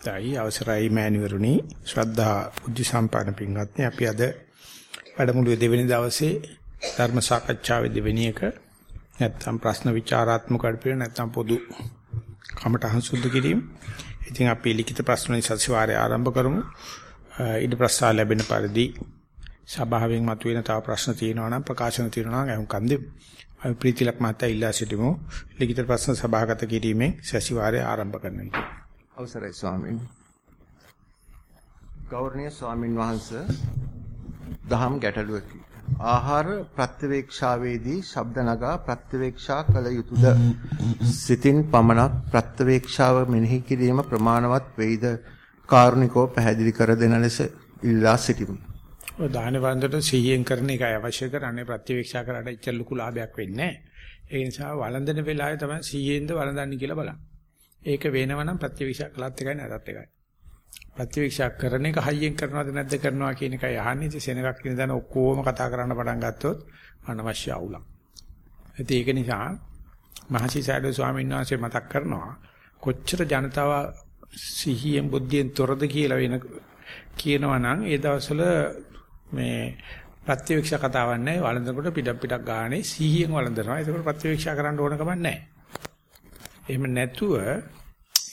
තයි අවසරයි මෑණිවරුනි ශ්‍රද්ධා බුද්ධ සම්පන්න පින්වත්නි අපි අද වැඩමුළුවේ දෙවෙනි දවසේ ධර්ම සාකච්ඡාවේ දෙවෙනි එක නැත්නම් ප්‍රශ්න විචාරාත්මක අඩපිර නැත්නම් පොදු කමටහන් සුද්ධ කිරීම. ඉතින් අපි ලිඛිත ප්‍රශ්න සතිವಾರය ආරම්භ කරමු. ඊට ප්‍රස්තාව ලැබෙන පරිදි සභාවෙන් මතුවෙන තව ප්‍රශ්න තියෙනවා නම් ප්‍රකාශන තියෙනවා නම් එහුම්කන් දෙමු. අපි ප්‍රීතිලක් මහතා ඉල්ලා සිටිමු. ලිඛිත ප්‍රශ්න සභාගත කිරීමෙන් සතිವಾರය ආරම්භ කරනවා. අවසරයි ස්වාමීන් ගෞරවනීය ස්වාමින් වහන්සේ දහම් ගැටලුවකි. ආහාර ප්‍රත්‍යවේක්ෂාවේදී ශබ්ද නගා ප්‍රත්‍යවේක්ෂා කළ යුතුයද සිතින් පමණක් ප්‍රත්‍යවේක්ෂාව මෙනෙහි කිරීම ප්‍රමාණවත් වෙයිද? කාරුණිකව පැහැදිලි කර දෙන ලෙස ඉල්ලා සිටිමි. ඔය දාන වන්දට සිහියෙන් කරන එකයි අවශ්‍ය කරන්නේ. ප්‍රත්‍යවේක්ෂා කරාට ඉච්ච ලොකු ලාභයක් වෙන්නේ නැහැ. ඒ නිසා වළඳන වෙලාවේ තමයි සිහියෙන්ද වළඳන්නේ කියලා බලන්න. ඒක වෙනවනම් ප්‍රතිවික්ෂා කළත් එකයි නැතත් එකයි. ප්‍රතිවික්ෂා කරන එක හයියෙන් කරනවද නැද්ද කරනවා කියන එකයි අහන්නේ. ඉතින් සෙනගක් කියන දන ඔක්කොම කතා කරන්න පටන් ගත්තොත් අනවශ්‍ය අවුලක්. ඉතින් ඒක නිසා මහසි සයඩෝ ස්වාමීන් වහන්සේ මතක් කරනවා කොච්චර ජනතාව සිහියෙන් බුද්ධියෙන් තොරද කියලා වෙන කියනවා නම් ඒ දවස්වල මේ ප්‍රතිවික්ෂා කතාවක් නැහැ. වළඳනකොට පිටක් පිටක් ගානේ සිහියෙන් වළඳනවා. ඒකෝට ප්‍රතිවික්ෂා කරන්න ඕන කමක් නැහැ. එහෙම නැතුව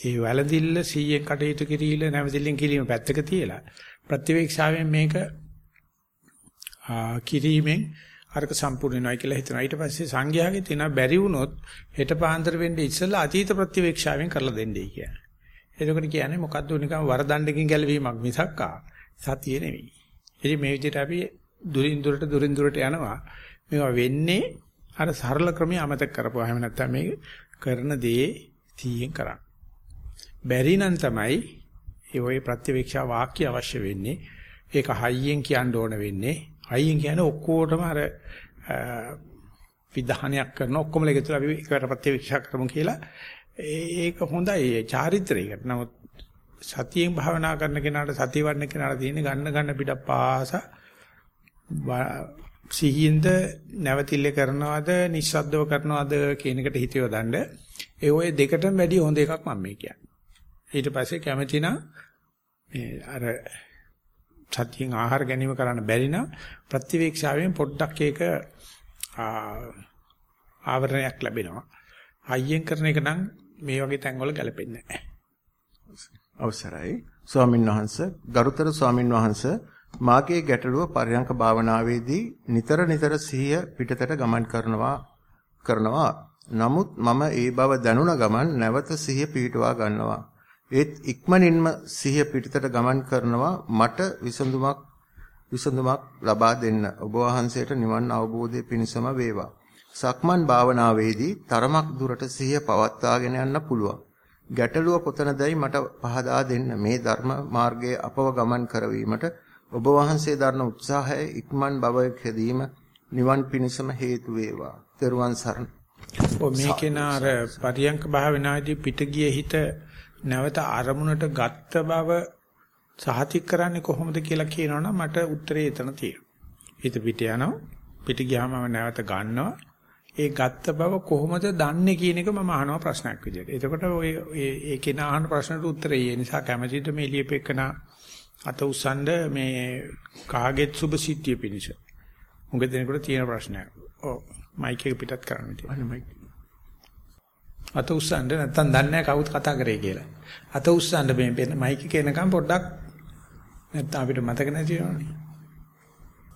ඒ වැළඳිල්ල 100න් කටයුතු කිරීල නැවතිලින් කිරීම පැත්තක තියලා ප්‍රතිවේක්ෂාවෙන් මේක කිරීමෙන් අරක සම්පූර්ණ වෙනවා කියලා හිතනවා. ඊට පස්සේ සංඝයාගේ තියෙන බැරි වුණොත් හෙට පාන්දර වෙන්නේ ඉස්සෙල්ලා අතීත ප්‍රතිවේක්ෂාවෙන් කරලා දෙන්නයි කියන්නේ. එතකොට කියන්නේ මොකද්ද නිකන් වරදණ්ඩකින් ගැලවීමක් මිසක්කා සතිය නෙවෙයි. ඉතින් මේ විදිහට අපි දුරින් දුරට දුරින් දුරට යනවා. මේවා වෙන්නේ අර සරල ක්‍රමයේ අමතක කරපුවා. එහෙම නැත්නම් මේ කරන දේ තීයෙන් කරන්න. බැරි නම් තමයි ඒ ඔය ප්‍රතිවේක්ෂා වාක්‍ය අවශ්‍ය වෙන්නේ. ඒක හයියෙන් කියන්න ඕන වෙන්නේ. හයියෙන් කියන්නේ ඔක්කොටම අර විධානයක් කරන ඔක්කොම එකතු අපි එකට ප්‍රතිවේක්ෂා කරමු කියලා. ඒක හොඳයි චාරිත්‍රයකට. නමුත් සතියෙන් භාවනා කරන කෙනාට සතිය වඩන කෙනාට තියෙන ගන්න ගන්න පිට පාස සිහියෙන්ද නැවතිල්ල කරනවද නිස්සද්දව කරනවද කියන එකට හිත යොදන්න. ඒ ඔය දෙකටම වැඩි හොඳ එකක් මම මේ කියන්නේ. ඊට පස්සේ කැමති නම් මේ අර සත්‍යයෙන් ආහාර ගැනීම කරන්න බැරි නම් ප්‍රතිවේක්ෂාවෙන් පොඩ්ඩක් ඒක ආවරණයක් ලැබෙනවා. හයියෙන් කරන එක නම් මේ වගේ තැන්වල ගැලපෙන්නේ නැහැ. අවසරයි. ස්වාමින් වහන්සේ ගරුතර ස්වාමින් වහන්සේ මාගේ ගැටලුව පරයන්ක භාවනාවේදී නිතර නිතර සිහිය පිටතට ගමන් කරනවා කරනවා. නමුත් මම ඒ බව දැනුණ ගමන් නැවත සිහිය පිටවා ගන්නවා. ඒත් ඉක්මනින්ම සිහිය පිටතට ගමන් කරනවා මට විසඳුමක් විසඳුමක් ලබා දෙන්න. ඔබ වහන්සේට නිවන් අවබෝධය පිණිසම වේවා. සක්මන් භාවනාවේදී තරමක් දුරට සිහිය පවත්වාගෙන යන්න පුළුවන්. ගැටලුව කොතනදයි මට පහදා දෙන්න මේ ධර්ම මාර්ගයේ අපව ගමන් කරවීමට ඔබ වහන්සේ දරන උත්සාහය ඉක්මන් භවයකදීම නිවන් පිණසම හේතු වේවා. ත්වන් සරණ. ඔ මේකේ නාර පරියංක භාවනාදී පිට ගිය හිත නැවත අරමුණට ගත්ත බව සහතික කරන්නේ කොහොමද කියලා කියනවනම් මට උත්තරේ එතන තියෙනවා. හිත පිට යනවා. පිට ගියාම නැවත ගන්නවා. ඒ ගත්ත බව කොහොමද දන්නේ කියන එක මම අහනවා ප්‍රශ්නයක් විදියට. එතකොට ඔය ඒ කෙනා අහන ප්‍රශ්නට උත්තරේ ඒ නිසා කැමැතිද මේ ලියපෙකනා අත උස්සන්න මේ කාගෙත් සුබ සිද්ධිය පිණිස. මුග දෙනකොට තියෙන ප්‍රශ්නයක්. ඔව් මයික් එක පිටත් කරන්න තියෙනවා මයික්. අත උස්සන්න නැත්තම් දන්නේ නැහැ කවුද කතා කරේ කියලා. අත උස්සන්න මේ මයික් එක එනකම් පොඩ්ඩක් නැත්තම් අපිට මතක නැති වෙනවනේ.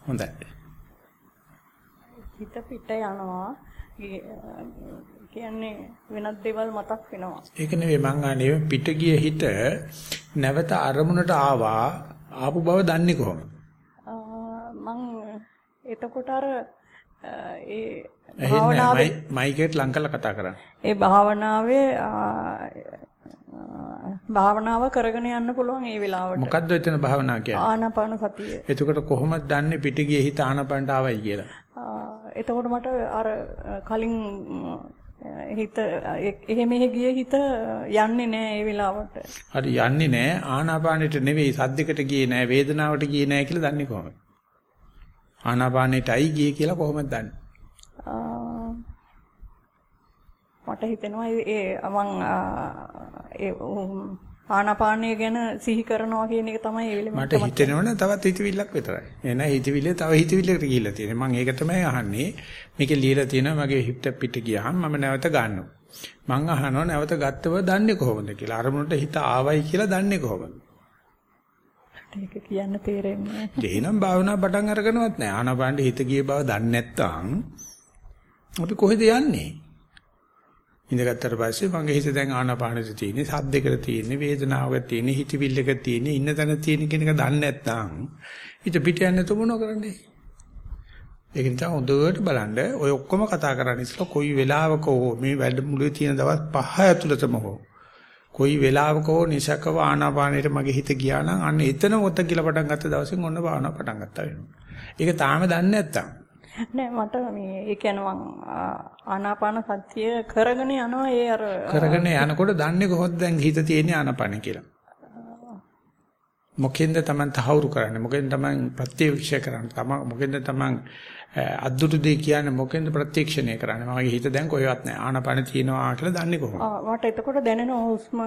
හොඳයි. හිත පිට යනවා. කියන්නේ වෙනත් දේවල් මතක් වෙනවා. ඒක නෙවෙයි මං අනේ පිට ගිය හිත නැවත අරමුණට ආවා ආපු බව දන්නේ කොහොමද? මං එතකොට අර ඒ භාවනාවේ මයිකේට ලං කරලා කතා කරන්න. ඒ භාවනාවේ භාවනාව කරගෙන යන්න පුළුවන් ඒ වෙලාවට. මොකද්ද එතන භාවනාව කියන්නේ? ආනාපාන සතිය. එතකොට කොහොමද දන්නේ පිට ගිය හිත ආනාපානට ආවයි කියලා? එතකොට මට අර කලින් හිත එහෙම ගිය හිත යන්නේ නැහැ ඒ වෙලාවට. හරි යන්නේ නැහැ ආනාපානෙට නෙවෙයි සද්දයකට ගියේ නැහැ වේදනාවට ගියේ නැහැ කියලා දන්නේ කොහොමද? ආනාපානෙටයි ගියේ කියලා කොහොමද දන්නේ? මට හිතෙනවා ඒ මං ඒ ආනාපානය ගැන සිහි කරනවා කියන එක තමයි ඒ වෙලෙම මට හිතෙනවනේ තවත් හිතවිල්ලක් විතරයි. එහෙනම් හිතවිල්ලේ තව හිතවිල්ලකට ගිහිල්ලා තියෙනවා. මම ඒක තමයි අහන්නේ. මේකේ ලියලා තියෙනවා මගේ හිත පිට ගියාම මම නැවත ගන්නවා. මං අහනවා නැවත ගත්තව දන්නේ කොහොමද කියලා. අරමුණට හිත ආවයි කියලා දන්නේ කොහොමද? ඒක කියන්න තේරෙන්නේ නැහැ. එහෙනම් භාවනා පටන් අරගෙනවත් නැහැ. ආනාපානෙ හිත ගිය බව දන්නේ නැත්නම් අපි කොහෙද යන්නේ? ඉඳගත්තට පස්සේ මගේ හිත දැන් ආනාපානෙට තියෙන්නේ, සද්දයකට තියෙන්නේ, වේදනාවක තියෙන්නේ, හිතවිල්ලක තියෙන්නේ, ඉන්න තැන තියෙන කෙනක දන්නේ නැත්නම් හිත පිට යන්නේ તો මොනව කරන්නේ? ඒක නිසා හොඳට බලන්න ඔය ඔක්කොම කතා කරන්නේ ඉස්සලා කොයි වෙලාවක හෝ මේ වැඩමුළුවේ තියෙන දවස් 5 ඇතුළතම හෝ කොයි වෙලාවක හෝ නිසකව ආනාපානෙට මගේ හිත ගියා නම් අන්න එතන ඔත කියලා පටන් ගත්ත දවසෙන් ඔන්න භාවනා පටන් ගත්තා වෙනවා. ඒක තාම දන්නේ නැත්තම් නෑ මට මේ ඒ කියන්නේ මං ආනාපාන සතිය කරගෙන යනවා ඒ අර කරගෙන යනකොට දන්නේ කොහොමද දැන් හිත තියෙන්නේ ආනාපාන කියලා. මොකෙන්ද Taman තහවුරු කරන්නේ? මොකෙන්ද Taman ප්‍රත්‍යක්ෂ කරන්නේ? Taman මොකෙන්ද Taman අද්දුටු දෙය කියන්නේ? මොකෙන්ද ප්‍රත්‍යක්ෂණය කරන්නේ? මගේ හිත දැන් කොහෙවත් නැහැ ආනාපාන තියෙනවා කියලා දන්නේ කොහොමද? මට එතකොට දැනෙනවා හුස්ම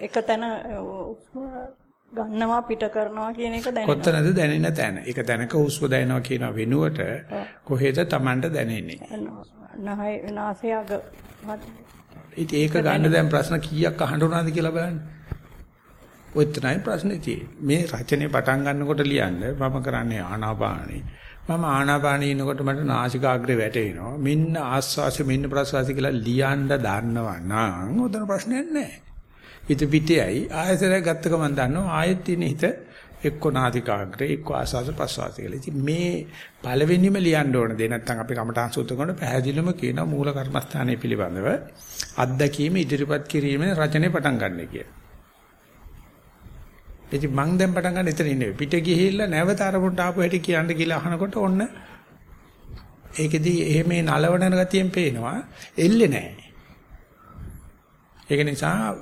එක තැන හුස්ම ගන්නවා පිට කරනවා කියන එක දැනෙනවා. කොතනද දැනෙන තැන? ඒක තැනක හුස්ම දැනෙනවා කියන වෙනුවට කොහෙද Tamanට දැනෙන්නේ? නහය නාසය අග. ඉතින් ඒක ගන්න දැන් ප්‍රශ්න කීයක් අහන්න උනාද කියලා බලන්න. ඔය තමයි ප්‍රශ්නේ තියෙන්නේ. මේ රචනයේ පටන් ගන්නකොට ලියන්න මම කරන්නේ ආනාපානේ. මම ආනාපානේ ඉනකොට මට නාසිකාග්‍රේ වැටෙනවා. මෙන්න ආස්වාසය මෙන්න ප්‍රසවාසය කියලා ලියන්න දන්නවා නම් උදේන ප්‍රශ්නයක් නැහැ. හිත පිටේයි ආයතනයක් ගත්ත ගමන් දන්නවා ආයෙත් තියෙන හිත එක්ක නාතිකාග්‍රේ එක්ක ආසස ප්‍රසවාස කියලා. ඉතින් මේ පළවෙනිම ලියන්න ඕන දේ නැත්නම් අපි කමඨාන් සූත්‍ර කරන පැහැදිලිම කියන මූල කර්මස්ථානයේ පිළිබඳව අත්දැකීම ඉදිරිපත් කිරීමෙන් රචනය පටන් ගන්න කියලා. ඉතින් මං දැන් පටන් ගන්න එතන ඉන්නේ. පිට ගිහිල්ලා නැවත අරමුණට ආපු හැටි කියන්න කියලා අහනකොට ඔන්න ඒකෙදි එහෙම මේ නලවන ගතියෙන් පේනවා එල්ලේ නැහැ. ඒක නිසා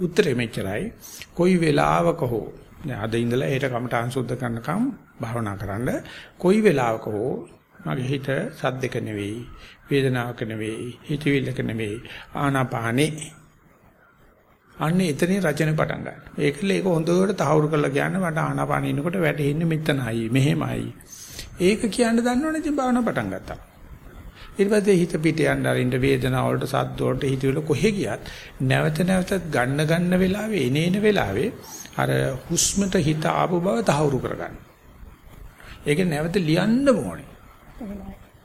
උත්තරේ මෙච්චරයි. කොයි වෙලාවක හෝ දැන් අද ඉඳලා ඒට කමටහන් සුද්ධ කරනකම් භාවනා කරන්න කොයි වෙලාවක හෝ මගේ හිත සද්දක නෙවෙයි වේදනාවක නෙවෙයි හිතවිල්ලක නෙවෙයි ආනාපානේ අන්නේ එතනින් රචනෙ පටන් ගන්න. ඒකල ඒක හොඳට තහවුරු කරලා කියන්න මට ආනාපානෙ ඉන්නකොට වැටෙන්නේ මෙතනයි මෙහෙමයි. ඒක කියන්න දන්නවනේ ඉතින් භාවනා පටන් ගත්තා. ඊට පස්සේ හිත පිට යන්න අරින්න වේදනාව වලට සද්ද වලට හිතවිල කොහෙ ගියත් නැවත නැවතත් ගන්න ගන්න වෙලාවේ එනේන වෙලාවේ අර හුස්මට හිත ආපු බව තහවුරු කරගන්න. ඒක නැවත ලියන්න ඕනේ.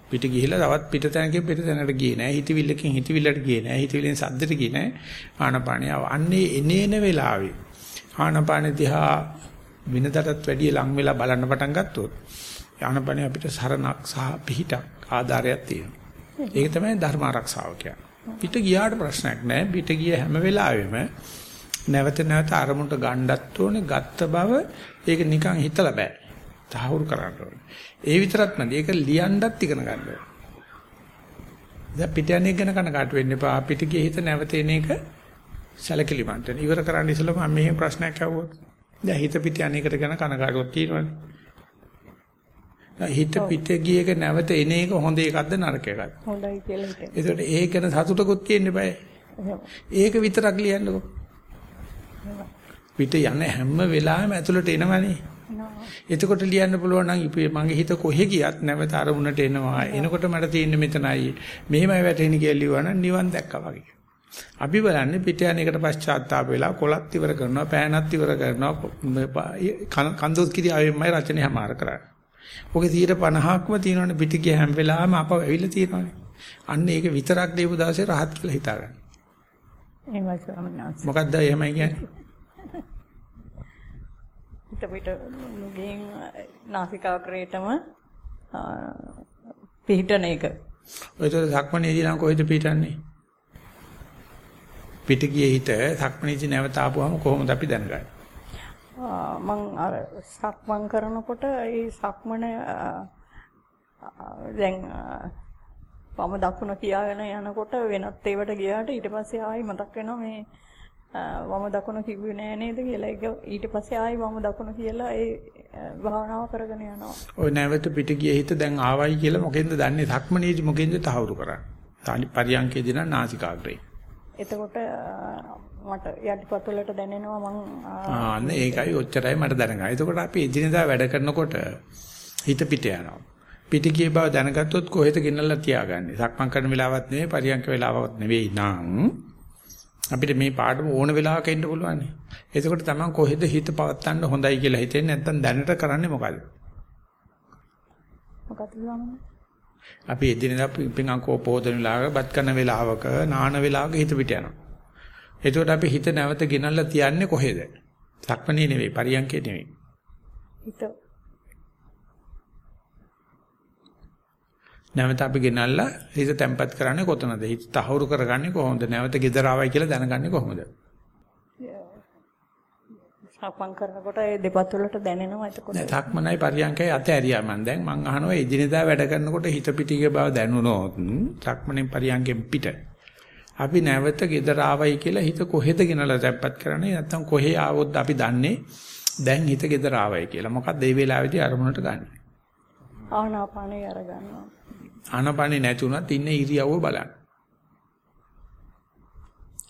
පිට ගිහිලා තවත් පිට තැනකින් පිට තැනකට ගියේ නෑ. හිතවිල්ලකින් හිතවිල්ලට ගියේ නෑ. හිතවිල්ලෙන් සද්දට ගියේ නෑ. ආනපානිය අන්නේ එනේන වෙලාවේ ආනපාන දිහා විනතටත් වැඩිය ලං වෙලා බලන්න පටන් ගත්තොත් ආනපානිය අපිට සරණක් සහ පිහිටක් ආධාරයක් තියෙනවා. ඒක තමයි ධර්ම ආරක්ෂාව කියන්නේ. පිට ගියාට ප්‍රශ්නයක් නැහැ. පිට ගිය හැම වෙලාවෙම නැවත නැවත අරමුණට ගණ්ඩත් ඕනේ. ගත්ත බව ඒක නිකන් හිතලා බෑ. තහවුරු කරන්න ඕනේ. ඒ විතරක් නෙවෙයි ඒක ලියන්නත් ඉගෙන ගන්න ඕනේ. දැන් පිට යන්නේ ගැන කනකාට වෙන්න එපා. පිට ගියේ හිත නැවත එන එක සැලකිලිමත් වෙන. ඉවර කරන්න ඉස්සෙල්ලා මම මෙහෙම ප්‍රශ්නයක් අහුවොත්. දැන් හිත පිට යන එකට ගැන කනකාටුවක් තියෙනවනේ. හිත පිට ගිය එක නැවත එන එක හොඳ එකක්ද නරක එකක්ද? හොඳයි කියලා හිතෙනවා. ඒකට ඒක ගැන සතුටකුත් තියෙන්න බෑ. ඒක විතරක් ලියන්නකෝ. පිට යන හැම වෙලාවෙම ඇතුළට එනවනේ. එතකොට ලියන්න පුළුවන් නම් මගේ හිත කොහෙ ගියත් නැවත අරමුණට එනවා. එනකොට මට තියෙන්නේ මෙතනයි. මෙහෙමයි වැටෙන්නේ කියලා ලියවනම් නිවන් දැක්කා වගේ. අපි බලන්නේ පිට යන එකට පශ්චාත්තාප වෙලා කොලත් ඉවර කරනවා, පෑනත් ඉවර කරනවා, කන්දොත් කිරි ආවෙමයි රචනය හැමාර කරන්නේ. ඔගේ 50%ක්ම තියෙනවනේ පිටිගිය හැම වෙලාවෙම අපව ඇවිල්ලා තියෙනවනේ. අන්න ඒක විතරක් දීපු දවසේ rahat කියලා හිතාගන්න. එහෙමයි ස්වාමීන්. මොකද්ද එහෙමයි කියන්නේ? පිට නුගෙන් නාසිකාග්‍රේටම පිහිටන එක. ඔයතර සක්මණේදී නම් කොහෙද පිහිටන්නේ? පිටිගියේ හිත සක්මණේදී නැවත ආපුවම කොහොමද අපි දැනගන්නේ? මං අර සක්මන් කරනකොට ඒ සක්මන දැන් වම දකුණ කියාගෙන යනකොට වෙනත් ඒවට ගියාට ඊට පස්සේ ආයි මතක් වෙනවා මේ වම දකුණ කිව්වේ නෑ නේද කියලා ඒක ඊට පස්සේ ආයි වම දකුණ කියලා ඒ භාවනාව කරගෙන යනවා. ඔය නැවත පිට ගිය හිත දැන් ආවයි කියලා මොකෙන්ද දන්නේ? සක්මනේදි මොකෙන්ද තහවුරු කරන්නේ? පරියංකේදී නම් නාසිකාග්‍රේ. එතකොට මට යටිපතුලට දැනෙනවා මං ආන්න ඒකයි ඔච්චරයි මට දැනගන්න. එතකොට අපි එදිනෙදා වැඩ කරනකොට හිත පිට යනවා. පිට ගිය බව දැනගත්තොත් කොහෙද ගෙනල්ලා තියාගන්නේ? සක්මන් කරන වෙලාවත් නෙවෙයි පරියන්ක වෙලාවත් නෙවෙයි නං අපිට මේ පාඩම ඕන වෙලාවක එන්න පුළුවන්. එතකොට තමයි කොහෙද හිත පවත්තන්න හොඳයි කියලා හිතෙන්නේ නැත්නම් දැනට කරන්නේ මොකද? මොකද? අපි එදිනෙදා පිංගම් කෝපෝදන වෙලාවක බත් කරන වෙලාවක නාන වෙලාවක හිත පිට යනවා. එතකොට අපි හිත නැවත ගෙනල්ලා තියන්නේ කොහෙද? සක්මණේ නෙවෙයි පරියන්කේ නෙවෙයි. හිත නැවත අපි ගෙනල්ලා හිත තැම්පත් කරන්නේ කොතනද? හිත තහවුරු කරගන්නේ කොහොමද? නැවත ගෙදර ආවයි කියලා දැනගන්නේ කොහොමද? සක්මන් කරනකොට ඒ දෙපතුලට දැනෙනවා එතකොට දැන් සක්මනයි පරියන්කයි අත ඇරියා මම දැන් මං අහනවා එදිනෙදා වැඩ කරනකොට හිත පිටිගේ බව දැනුණොත් සක්මනේ පරියන්කෙන් පිට අපි නැවත ගෙදර ආවයි කියලා හිත කොහෙද ගෙනලා තැම්පත් කරන්නේ? නැත්නම් කොහේ ආවොත් අපි දන්නේ දැන් හිත ගෙදර ආවයි කියලා. මොකක්ද ඒ වෙලාවේදී අරමුණට ගන්න? ආනාපානේ අරගන්නවා. ආනපනේ නැතුණත් ඉන්න ඉරියව්ව බලන්න.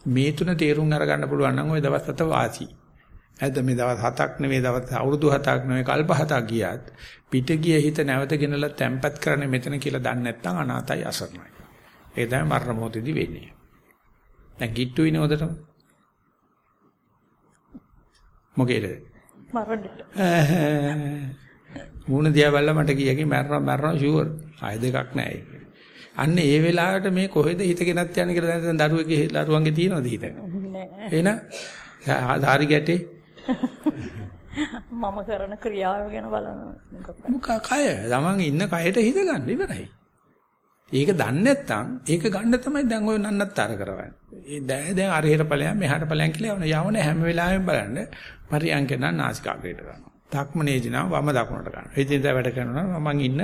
මේ තුන තේරුම් අරගන්න පුළුවන් නම් ওই දවස් හත වාසි. නැත්ද මේ දවස් හතක් නෙවෙයි දවස් අවුරුදු හතක් නෙවෙයි කල්ප හතක් ගියත් පිට ගිය හිත නැවත ගෙනලා තැම්පත් කරන්නේ මෙතන කියලා දන්නේ නැත්නම් අනාතයි අසරණයි. ඒ තමයි මරණ මොහොතේදී වෙන්නේ දැන් කිට්ටු ඉනේ උදටම මොකේද? මරණයට. මූණ දිහා බලලා මට කියකි මැරෙනවා මැරෙනවා ෂුවර් ආය දෙකක් නැහැ. අන්න ඒ වෙලාවට මේ කොහෙද හිත ගෙනත් යන්නේ කියලා දැන් දරුවෙගේ දරුවන්ගේ තියනවද හිත? නෑ. එහෙනම්? ධාරි ගැටේ? මම කරන ක්‍රියාව ගැන බලනවා මුක කය තමන් ඉන්න කයට හිත ගන්න ඉවරයි. ඒක දන්නේ නැත්නම් ඒක ගන්න තමයි දැන් ඔය නන්නත්තර කරවන්නේ. ඒ දැන් දැන් අරහෙට ඵලයන් මෙහාට ඵලයන් කියලා යවන යවන හැම වෙලාවෙම බලන්න පරියන්ක නම් නාසිකාග්‍රේට ගන්නවා. ධක්මනේදී නම් වම දකුණට ගන්නවා. එදිනෙදා වැඩ කරනවා මම ඉන්න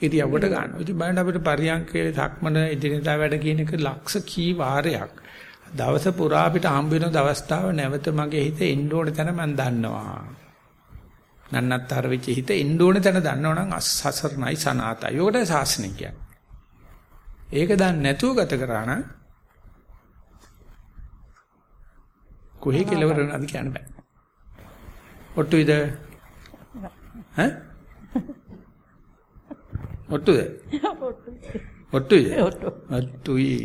ඉරියව්වට ගන්නවා. ඉතින් බලන්න අපිට පරියන්කේ ධක්මන එදිනෙදා වැඩ කියන එක ලක්ෂ කී වාරයක් දවස පුරා අපිට හම්බ වෙන දවස්තාව නැවත මගේ හිතේ එන්න ඕන තැන මම දන්නවා. නන්නත්තර වෙච්ච හිත එන්න ඕන තැන දන්නවනම් අසසරණයි සනාතයි. යෝගට ශාසනය කියන්නේ. ඒක දන්නේ නැතුව ගත කරා නම් කොහේ කෙලවර වෙනවද කියන්න බෑ. ඔට්ටුයිද? ඈ? ඔට්ටුද? ඔට්ටුයිද? ඔට්ටුයි.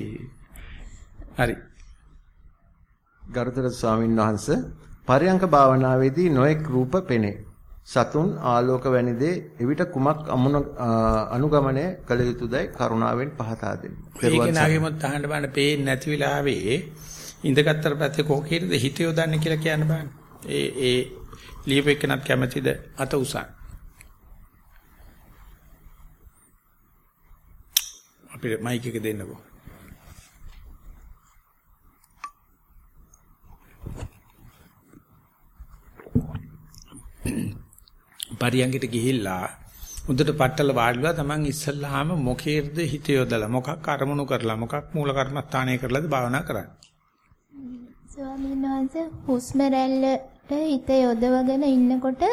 හරි. ගරුතර ස්වාමින් වහන්සේ පරයන්ක භාවනාවේදී නොඑක් රූප පෙනේ. සතුන් ආලෝක වැනි දේ එවිට කුමක් අනුගමනය කළ යුතුදයි කරුණාවෙන් පහදා දෙන්න. ඒක නාගෙමත් අහන්න බෑ පේන්නේ නැති වෙලාවේ ඉඳගත්තර පස්සේ කොහේද හිත යොදන්නේ කියලා කියන්න බෑ. ඒ ඒ ලියපෙකනත් කැමැතිද අත උසන්. අපිට මයික් එක දෙන්නකෝ. පරියංගිට ගිහිල්ලා උදේට පట్టල වාඩිලා තමන් ඉස්සල්ලාම මොකේද හිත යොදලා මොකක් අරමුණු කරලා මොකක් මූල කර්මස්ථානය කරලාද භාවනා කරන්නේ? ස්වාමීන් වහන්සේ හුස්ම රැල්ලට හිත යොදවගෙන ඉන්නකොට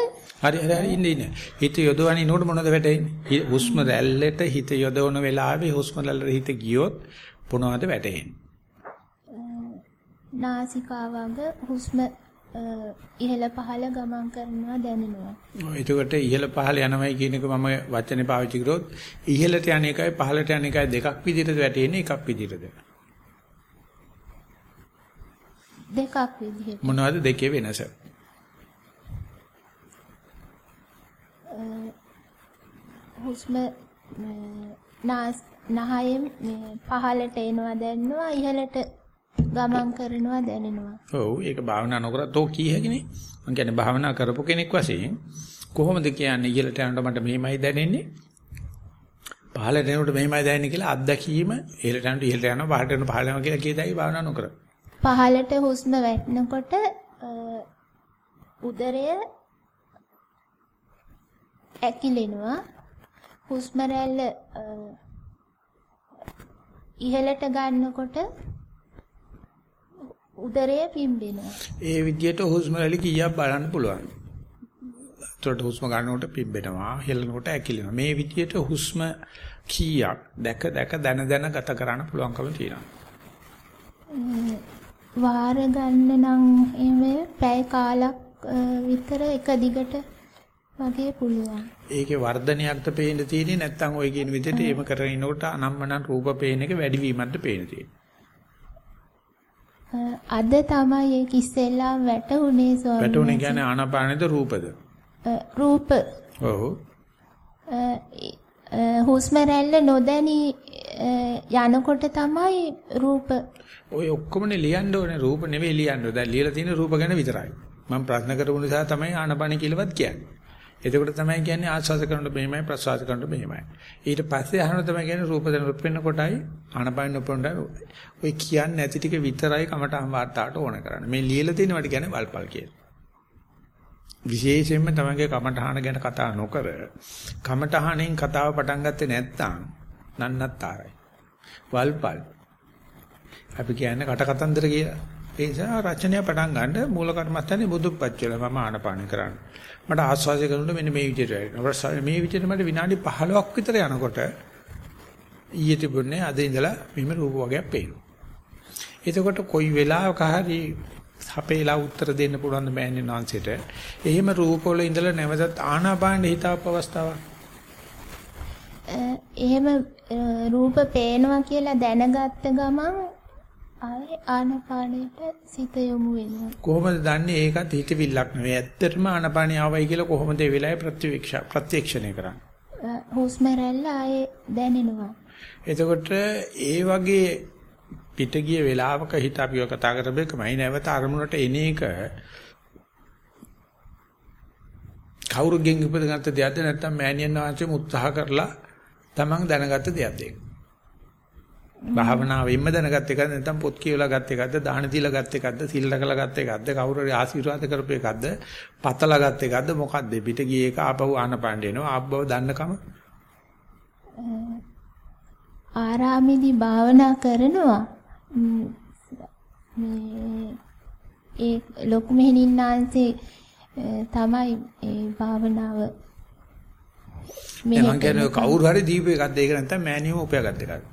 හරි හරි හරි ඉන්න ඉන්න. හිත යොදවන ඉන්නකොට මොනවද වැටෙන්නේ? හුස්ම රැල්ලට හිත යොදවන වෙලාවේ හුස්ම රැල්ලට හිත ගියොත් මොනවද වැටෙන්නේ? නාසිකාවග හුස්ම ඉහළ පහළ ගමන් කරනවා දැනෙනවා. එතකොට ඉහළ පහළ යනවයි කියන එක මම වචනේ පාවිච්චි කරොත් ඉහළට යන එකයි පහළට යන එකයි දෙකක් විදිහට වැටෙන්නේ එකක් විදිහටද? දෙකක් විදිහට. මොනවද දෙකේ වෙනස? හුස්ම නාස් නහයෙන් පහළට එනවා දැනෙනවා ඉහළට ගමන් කරනවා දැනෙනවා. ඔව් ඒක භාවනා නොකරත් ඔය කී හැකිනේ. මම කියන්නේ භාවනා කරපු කෙනෙක් වශයෙන් කොහොමද කියන්නේ ඉහළට යනකොට මට මෙහෙමයි දැනෙන්නේ. පහළට යනකොට මෙහෙමයි දැනෙන්නේ කියලා අත්දැකීම ඉහළට යනකොට ඉහළට යනවා පහළට යනකොට පහළ යනවා කියලා කියදයි භාවනා නොකර. පහළට හුස්ම වැටෙනකොට උදරය ඇකිලෙනවා. හුස්ම රැල්ල ඉහළට ගන්නකොට උදරය පිම්බෙනවා. ඒ විදිහට හුස්ම රැලි කීයක් බලන්න පුළුවන්. ඒකට හුස්ම ගන්නකොට පිම්බෙනවා, හෙලනකොට ඇකිලෙනවා. මේ විදිහට හුස්ම කීයක් දැක දැක දන දන ගත කරන්න පුළුවන්කම තියෙනවා. වාර ගන්න නම් එමෙ පැය කාලක් විතර එක දිගට වගේ පුළුවන්. ඒකේ වර්ධනයක්ද පේන්න තියෙන්නේ නැත්නම් ඔය කියන විදිහට එහෙම කරගෙන ඉනකොට අනම්මනම් රූප පේන එක වැඩිවීමක්ද පේන්න තියෙන්නේ. අද තමයි ඒක ඉස්සෙල්ලා වැටුනේ ස්වාමීන් වැටුනේ කියන්නේ ආනාපානෙද රූපද? රූප ඔව්. හුස්ම රැල්ල නොදැනි යනකොට තමයි රූප ඔය ඔක්කොමනේ ලියන්න ඕනේ රූප නෙවෙයි ලියන්න. දැන් ලියලා තියෙන රූප ගැන විතරයි. මම ප්‍රශ්න කරපු නිසා තමයි ආනාපානෙ කියලාවත් කියන්නේ. එතකොට තමයි කියන්නේ ආස්වාද කරනකොට මෙහෙමයි ප්‍රසවාස කරනකොට මෙහෙමයි. ඊට පස්සේ අහනවා තමයි කියන්නේ රූප දැන රූප වෙන කොටයි ආනපාන උපොණ්ඩයි ඔය කියන්නේ නැති ටික විතරයි කමටහන් වාර්තාවට ඕන කරන්නේ. මේ ලියලා තියෙන වට කියන්නේ වල්පල් කියලා. විශේෂයෙන්ම තමගේ කමටහන ගැන කතා නොකර කමටහනෙන් කතාව පටන් ගත්තේ නැත්නම් නන්නත්තරයි. වල්පල්. අපි කියන්නේ කට කතන්දර කියලා. ඒ නිසා රචනය පටන් ගන්න මූල කර්මස්ථානේ බුදුපත් වෙලා මම ආනපාන කරන්නේ. මට ආස්වාදය කරනකොට මෙන්න මේ විදිහට වෙනවා. මේ විදිහට මට විනාඩි 15ක් විතර යනකොට ඊයේ තිබුණේ අද ඉඳලා මෙහෙම රූප වර්ගයක් පේනවා. එතකොට කොයි වෙලාවක හරි අපේලා උත්තර දෙන්න පුළුවන් මෑණියන් වහන්සේට. එහෙම රූපවල ඉඳලා නැවතත් ආනාපාන හිතාප අවස්ථාවක්. අ, එහෙම අ, රූප පේනවා කියලා දැනගත්ත ගමන් ආයේ ආනපානයට සිත යොමු වෙනවා. කොහොමද දන්නේ ඒකත් හිතවිල්ලක් නෙවෙයි. ඇත්තටම ආනාපානිය ආවයි කියලා කොහොමද ඒ වෙලාවේ ප්‍රතිවික්ෂ ප්‍රත්‍යක්ෂණය කරන්නේ? හුස්ම රැල්ල ආයේ දැනෙනවා. එතකොට ඒ වගේ පිට ගිය වෙලාවක හිත අපිව කතා කරපෙකමයි නැවත අරමුණට එන එක කවුරුගෙන් උපදගත්ත දෙයක්ද නැත්නම් මෑණියන් වහන්සේම උත්සාහ කරලා තමන් දැනගත්ත දෙයක්ද ඒක? භාවනාවෙන්ම දැනගත් එකද නැත්නම් පොත් කියවලා ගත් එකද දාන දීලා ගත් එකද සිල් රැකලා ගත් එකද කවුරු හරි ආශිර්වාද කරපු එකද පතලා ගත් එකද මොකද්ද? පිට ගියේ එක ආපහු ආනපාණ්ඩ එනවා. ආපහු දන්නකම? ආරාමේදී භාවනා කරනවා. ම්, ඒ ලොකු මෙහෙණින්නාන්සේ තමයි ඒ භාවනාව මම කියන්නේ කවුරු හරි දීපු එකක්ද? ඒක නැත්නම් මෑණියම උපයාගත් එකක්ද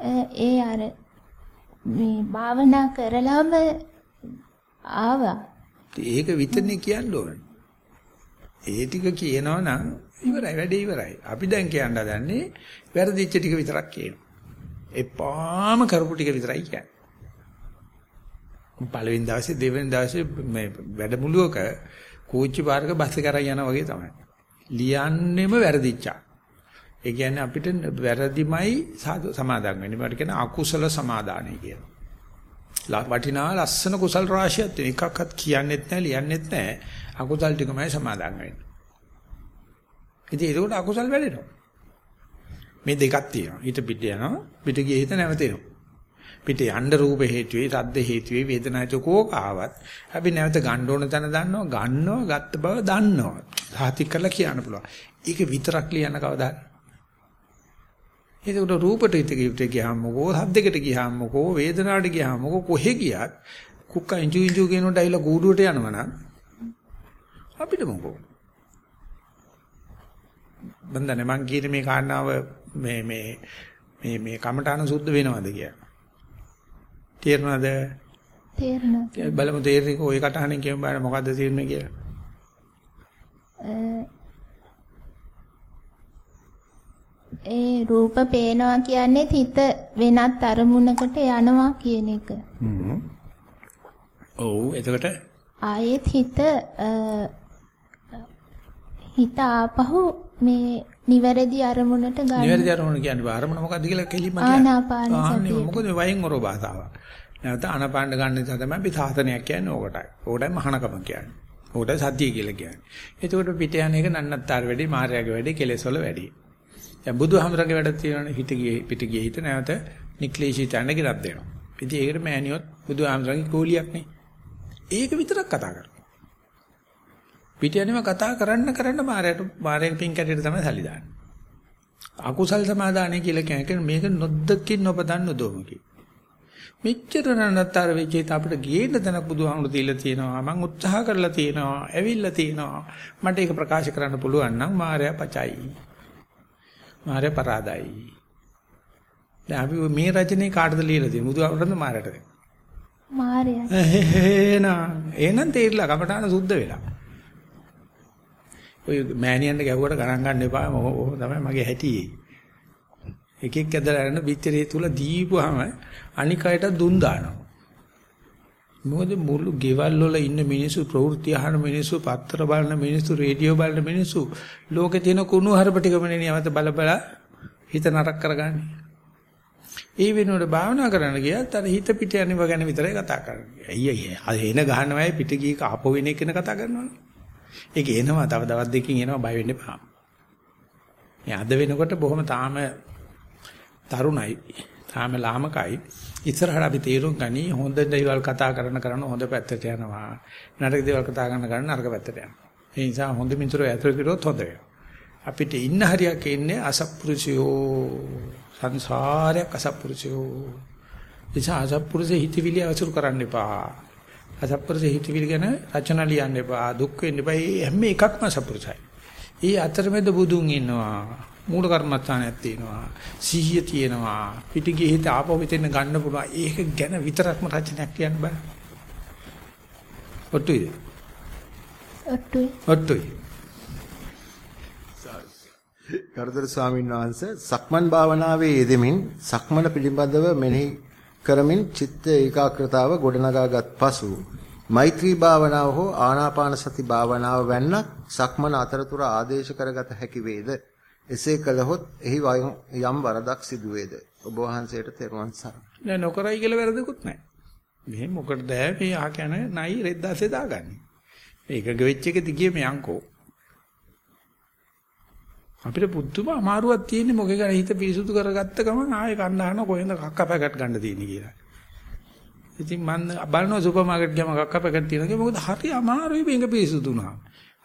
ඒ අර මේ භාවනා කරලාම ආවා. ඒක විතරනේ කියන්න ඕනේ. ඒ ටික කියනවා නම් ඉවරයි වැඩේ ඉවරයි. අපි දැන් කියන්න හදන්නේ වැරදිච්ච ටික විතරක් කියනවා. එපාම කරපු ටික විතරයි කියන්නේ. පළවෙනි දවසේ දෙවෙනි දවසේ මේ වැඩමුළුවක කෝච්චි පාරක බස් එක කරන් යනවා වගේ තමයි. ලියන්නෙම වැරදිච්චා. ඒ කියන්නේ අපිට වැරදිමයි සමාදන් වෙන්නේ. මට කියන අකුසල සමාදානයි කියලා. වටිනා ලස්සන කුසල් රාශියක් තියෙන එකක්වත් කියන්නෙත් නැහැ ලියන්නෙත් නැහැ. අකුසල් ටිකමයි සමාදන් වෙන්නේ. ඉතින් ඒකට අකුසල් වැඩෙනවා. මේ දෙකක් තියෙනවා. හිත පිට යනවා, පිට ගියේ හිත නැවතෙනවා. පිට යන්න රූප හේතුවේ, සද්ද හේතුවේ, වේදනා හේතු කෝක ආවත් අපි නැවත ගන්න ඕන තැන දන්නවා, ගන්නවා, ගත්ත බව දන්නවා. සාතික් කරලා කියන්න පුළුවන්. ඒක විතරක් ලියන්න කවදාද? ඒකට රූපට හිතට ගියාම මොකෝ, සද්දයකට ගියාම මොකෝ, වේදනාවට ගියාම මොකෝ කොහෙ ගියත් කුක්ක ඉංජු ඉංජු කියනකොට ඇවිල්ලා කූඩුවට යනවනම් අපිට මොකෝ බන්දනේ මං කියන්නේ මේ කාරණාව මේ මේ මේ මේ කමඨාන සුද්ධ වෙනවද කියලා. තේරෙනවද? තේරෙනවා. බලමු තේරෙන්නේ ඔය කටහඬෙන් කියමු බලන්න මොකද්ද තේරෙන්නේ කියලා. ඒ රූප පේනවා කියන්නේ හිත වෙනත් අරමුණකට යනවා කියන එක. ඔව් එතකොට ආයෙත් හිත හිත ආපහු මේ නිවැරදි අරමුණට ගන්න. නිවැරදි අරමුණ කියන්නේ අරමුණ මොකද්ද කියලා කෙලින්ම කියන්නේ. ආනාපාන සතිය. මොකද වයින් ඔරෝ භාෂාවක්. නැවත ආනාපාන ගන්න නිසා තමයි අපි සාසනයක් කියන්නේ ඕකටයි. ඕකටයි මහානකම කියන්නේ. ඕකටයි සතිය කියලා කියන්නේ. එතකොට පිට යන එක නන්නත්තර වැඩි, මාර්යාගේ වැඩි, කෙලෙස් වල වැඩි. දැන් බුදුහාමරගේ වැඩක් තියෙනවානේ හිත ගියේ පිට ගියේ හිත නැවත නික්ලේශී තැන ගිරක් දෙනවා. ඉතින් ඒකට මෑණියොත් බුදුහාමරගේ කෝලියක් නේ. ඒක විතරක් කතා කරනවා. පිට යනව කතා කරන්න කරන්න මාරයට මාරයෙන් පින් කැටේට තමයි සල්ලි දාන්නේ. අකුසල් සමාදානය කියලා කියන්නේ මේක නොද්දකින් නොපදන් නොදොමකි. මෙච්චර නන්නතර වෙච්ච අපිට ගේන්න තැනක් බුදුහාමුදුරු දීලා තියෙනවා. මම උත්සාහ කරලා තියෙනවා. ඇවිල්ලා තියෙනවා. මට ඒක ප්‍රකාශ කරන්න පුළුවන් නම් මාරයා පචයි. මාරයා පරාදයි. දැන් අපි මේ රචනයේ කාටද ලියලා තියෙන්නේ? බුදුහාමුදුරන්ද මාරයටද? මාර්යා. එහෙනම් එහෙනම් තේරිලා කමටහන සුද්ධ වෙලා. ඔය මෑණියන්ට ගැහුවට ගණන් ගන්න එපා. ඕක තමයි මගේ හැටි. එකෙක් ඇදලා යන පිටරේ තුල දීපුවාම අනික් අයට දුන් දානවා. මොකද මුළු ගෙවල් වල ඉන්න මිනිස්සු ප්‍රවෘත්ති අහන මිනිස්සු පත්තර බලන මිනිස්සු රේඩියෝ බලන මිනිස්සු ලෝකේ තියෙන කුණු හරප ටිකමනේ නියමත බල බල හිත නරක කරගන්නේ. ඒ වෙනුවට භාවනා කරන්න ගියත් අර හිත පිට යනව ගැන විතරයි කතා කරන්නේ. අයිය අයිය එන ගහනවයි පිට ගිය ආපෝ වෙන එක කතා කරනවනේ. ඒක එනවා තව දවස් දෙකකින් එනවා බය වෙන්න එපා. මේ අද වෙනකොට බොහොම තාම තරුණයි. තාම ලාමකයි. ඉස්සරහට අපි තීරුම් ගනි හොඳ දේවල් කතා කරන කරන හොඳ පැත්තට යනවා. නරක දේවල් කතා කරන කරන නරක පැත්තට යනවා. ඒ නිසා හොඳ මිතුරෝ ඇතුළු කිරොත් හොඳ වෙනවා. අපිට ඉන්න හරියක් ඉන්නේ අසත්පුරුෂයෝ සංසාරයක් අසත්පුරුෂයෝ. නිසා අසත්පුරුෂ හිතවිලි අවසුරු කරන්න එපා. අසත්පුරුෂ හිතවිලි ගැන රචනා ලියන්න එපා. දුක් වෙන්න එපා. හැම එකක්ම අසත්පුරුෂයි. ඊ අතරමැද බුදුන් ඉන්නවා. මූල කර්මස්ථානයක් තියෙනවා. සිහිය තියෙනවා. පිටිගියේ හිත ආපහු මෙතෙන් ගන්න පුළුවන්. ඒක ගැන විතරක්ම රචනයක් කියන්න බෑ. ඔට්ටුයි. ඔට්ටුයි. ඔට්ටුයි. ගරුතර ස්වාමීන් වහන්සේ සක්මන් භාවනාවේ යෙදෙමින් සක්මන පිළිබඳව මෙනෙහි කරමින් චිත්ත ඒකාග්‍රතාව ගොඩනගාගත් පසු මෛත්‍රී භාවනාව හෝ ආනාපාන සති භාවනාව වැන්නක් සක්මන අතරතුර ආදේශ කරගත හැකි වේද එසේ කළහොත් එහි යම් වරදක් සිදු වේද ඔබ වහන්සේට තෙරුවන් සරණයි. නෑ නොකරයි කියලා වැරදකුත් නෑ. මේ මොකටද? මේ අහ කියන නයි රෙද්දාසේ දාගන්නේ. මේක ගෙවෙච්ච එක දිගේ මේ අංකෝ අපිට පුදුම අමාරුවක් තියෙන්නේ මොකේ ගැන හිත පිරිසුදු කරගත්ත ගමන් ආයෙ කන්න අහන කොහෙන්ද කක්ක පැකට් ගන්න තියෙන්නේ කියලා. ඉතින් මම බලනවා සුපර් මාකට් ගියාම කක්ක පැකට් තියෙනවා කියලා. මොකද හරි අමාරුයි මේක පිරිසුදු වුණා.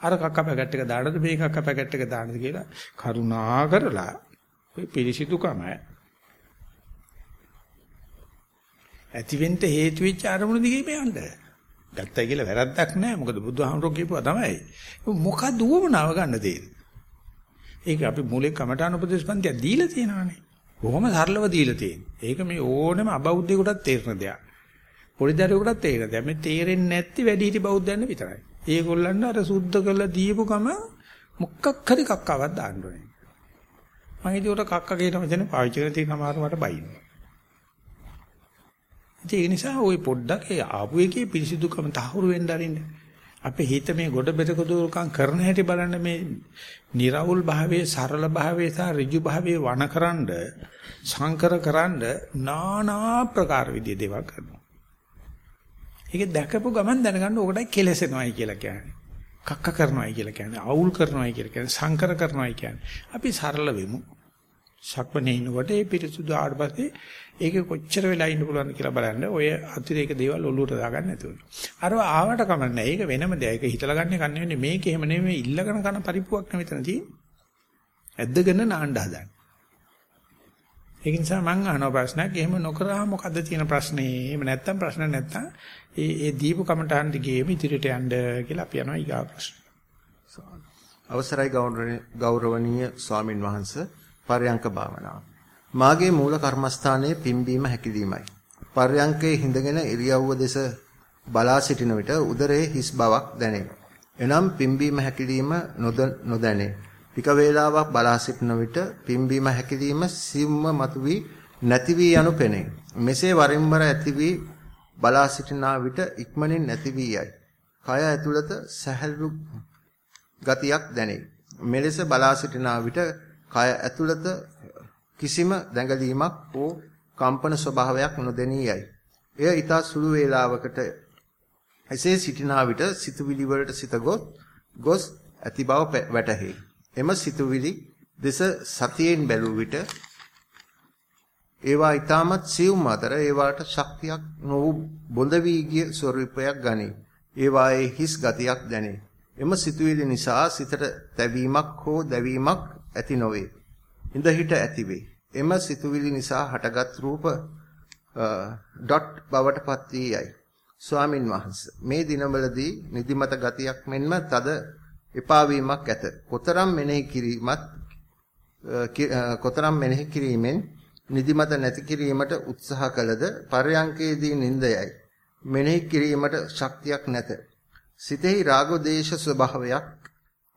අර කක්ක පැකට් එක දාන්නද මේ කක්ක පැකට් එක දාන්නද කියලා කරුණා කරලා ඔය පිරිසිදුකම ඇතිවෙන්න හේතු වෙච්ච අරමුණු දිගේ මේ යන්න. ගත්තයි කියලා වැරද්දක් නැහැ. මොකද බුදුහාමුදුරුවෝ කියපුවා තමයි. මොකද දුවමනාව ගන්න දෙන්නේ. ඒක අපි මූලික කමඨාන උපදේශපන්තිය දීලා තියෙනවානේ. කොහොම සරලව දීලා තියෙන්නේ. ඒක මේ ඕනෙම අබෞද්ධයෙකුටත් තේරෙන දෙයක්. පොඩි දරුවෙකුටත් තේරෙන දෙයක්. මේ තේරෙන්නේ නැති වැඩි හිටි බෞද්ධයන් විතරයි. ඒගොල්ලන්ට අර සුද්ධ කරලා දීපු ගම මොකක් හරි කක්කවක් දාන්න ඕනේ. මම ඒකට කක්ක කියන වචනේ පාවිච්චි කරලා තියෙන අමාරු මට බයිනවා. ඒ නිසා ওই පොඩ්ඩක් ඒ ආපු එකේ පිරිසිදුකම තහවුරු වෙන්න අරින්න. අපේ හිත මේ ගොඩ බෙදක දුරුකම් කරන හැටි බලන්න මේ निराවුල් භාවයේ සරල භාවයේ සහ ඍජු භාවයේ වනකරනද සංකරකරනද নানা ප්‍රකාර විදිය දේවල් කරනවා. ඒක දැකපු ගමන් දැනගන්න ඕකටයි කෙලසෙනවයි කියලා කියන්නේ. කක්ක කරනවයි කියලා කියන්නේ. අවුල් කරනවයි කියලා කියන්නේ. සංකර කරනවයි කියන්නේ. අපි සරල වෙමු. සක්මනේ ඉන්නකොට ඒ පිරිසුදු ආවට පස්සේ ඒක කොච්චර වෙලා ඉන්න පුළුවන්ද කියලා බලන්න ඔය අතිරේක දේවල් ඔලුවට දාගන්න නැතුව. අර ආවට කමන්නේ. ඒක වෙනම දෙයක්. ඒක හිතලා ගන්න එක නෙවෙයි මේක එහෙම නෙවෙයි ඉල්ලගෙන කරන පරිප්පුවක් නෙවෙයි මෙතන තියෙන්නේ. ඇද්දගෙන නාන්න හදන්නේ. ඒක නිසා මම අහන ප්‍රශ්නයක් එහෙම නොකරා මොකද්ද තියෙන ප්‍රශ්නේ? එහෙම නැත්තම් ප්‍රශ්න නැත්තම් ඒ ඒ දීපු කමටහන් දිගේම ඉදිරියට යන්න කියලා අපි යනවා ඊගා ප්‍රශ්න. අවසරයි ගෞරවනීය ස්වාමින් වහන්සේ පර්යංක භාවනාව. මාගේ මූල කර්මස්ථානයේ පිම්බීම හැකිලීමයි. පර්යංකයේ හිඳගෙන ඉරියව්ව දෙස බලා සිටින විට උදරයේ හිස් බවක් දැනේ. එනම් පිම්බීම හැකිලීම නොදැනේ. ටික වේලාවක් බලා සිටින විට පිම්බීම හැකිලීම සිම්ම මතුවී නැති වී යනු පෙනේ. මෙසේ වරින් වර ඇති වී බලා සිටිනා විට ඉක්මනින් නැති වී යයි. කය ඇතුළත සැහැල්ලු ගතියක් දැනේ. මෙලෙස බලා සිටිනා විට කය ඇතුළත කිසිම දැඟලීමක් හෝ කම්පන ස්වභාවයක් නොදෙනී යයි. එය ඊතා සුළු වේලාවකට එසේ සිටිනා විට සිතුවිලි වලට සිත ගොස් ඇති බව වැටහි. එම සිතුවිලි දෙස සතියෙන් බැලුව විට ඒවා ඊටමත් සියුම් අතර ඒවාට ශක්තියක් නොවු බොඳ වී ගිය ස්වරූපයක් ගනී. ඒවායේ හිස් ගතියක් දැනේ. එම සිතුවිලි නිසා සිතට තැවීමක් හෝ දැවීමක් ඇති නොවේ. ඉඳ හිට ඇති වේ. එම සිතුවිලි නිසා හටගත් රූප ඩොට් බවට පත් වී යයි. ස්වාමින් වහන්සේ මේ දිනවලදී නිදිමත ගතියක් මෙන්ම තද එපා වීමක් ඇත. කොතරම් මෙනෙහි කිරීමත් කොතරම් මෙනෙහි කිරීමෙන් නිදිමත නැති කිරීමට උත්සාහ කළද පරයන්කේදී නිින්ද යයි. මෙනෙහි කිරීමට ශක්තියක් නැත. සිතෙහි රාග දේශ ස්වභාවයක්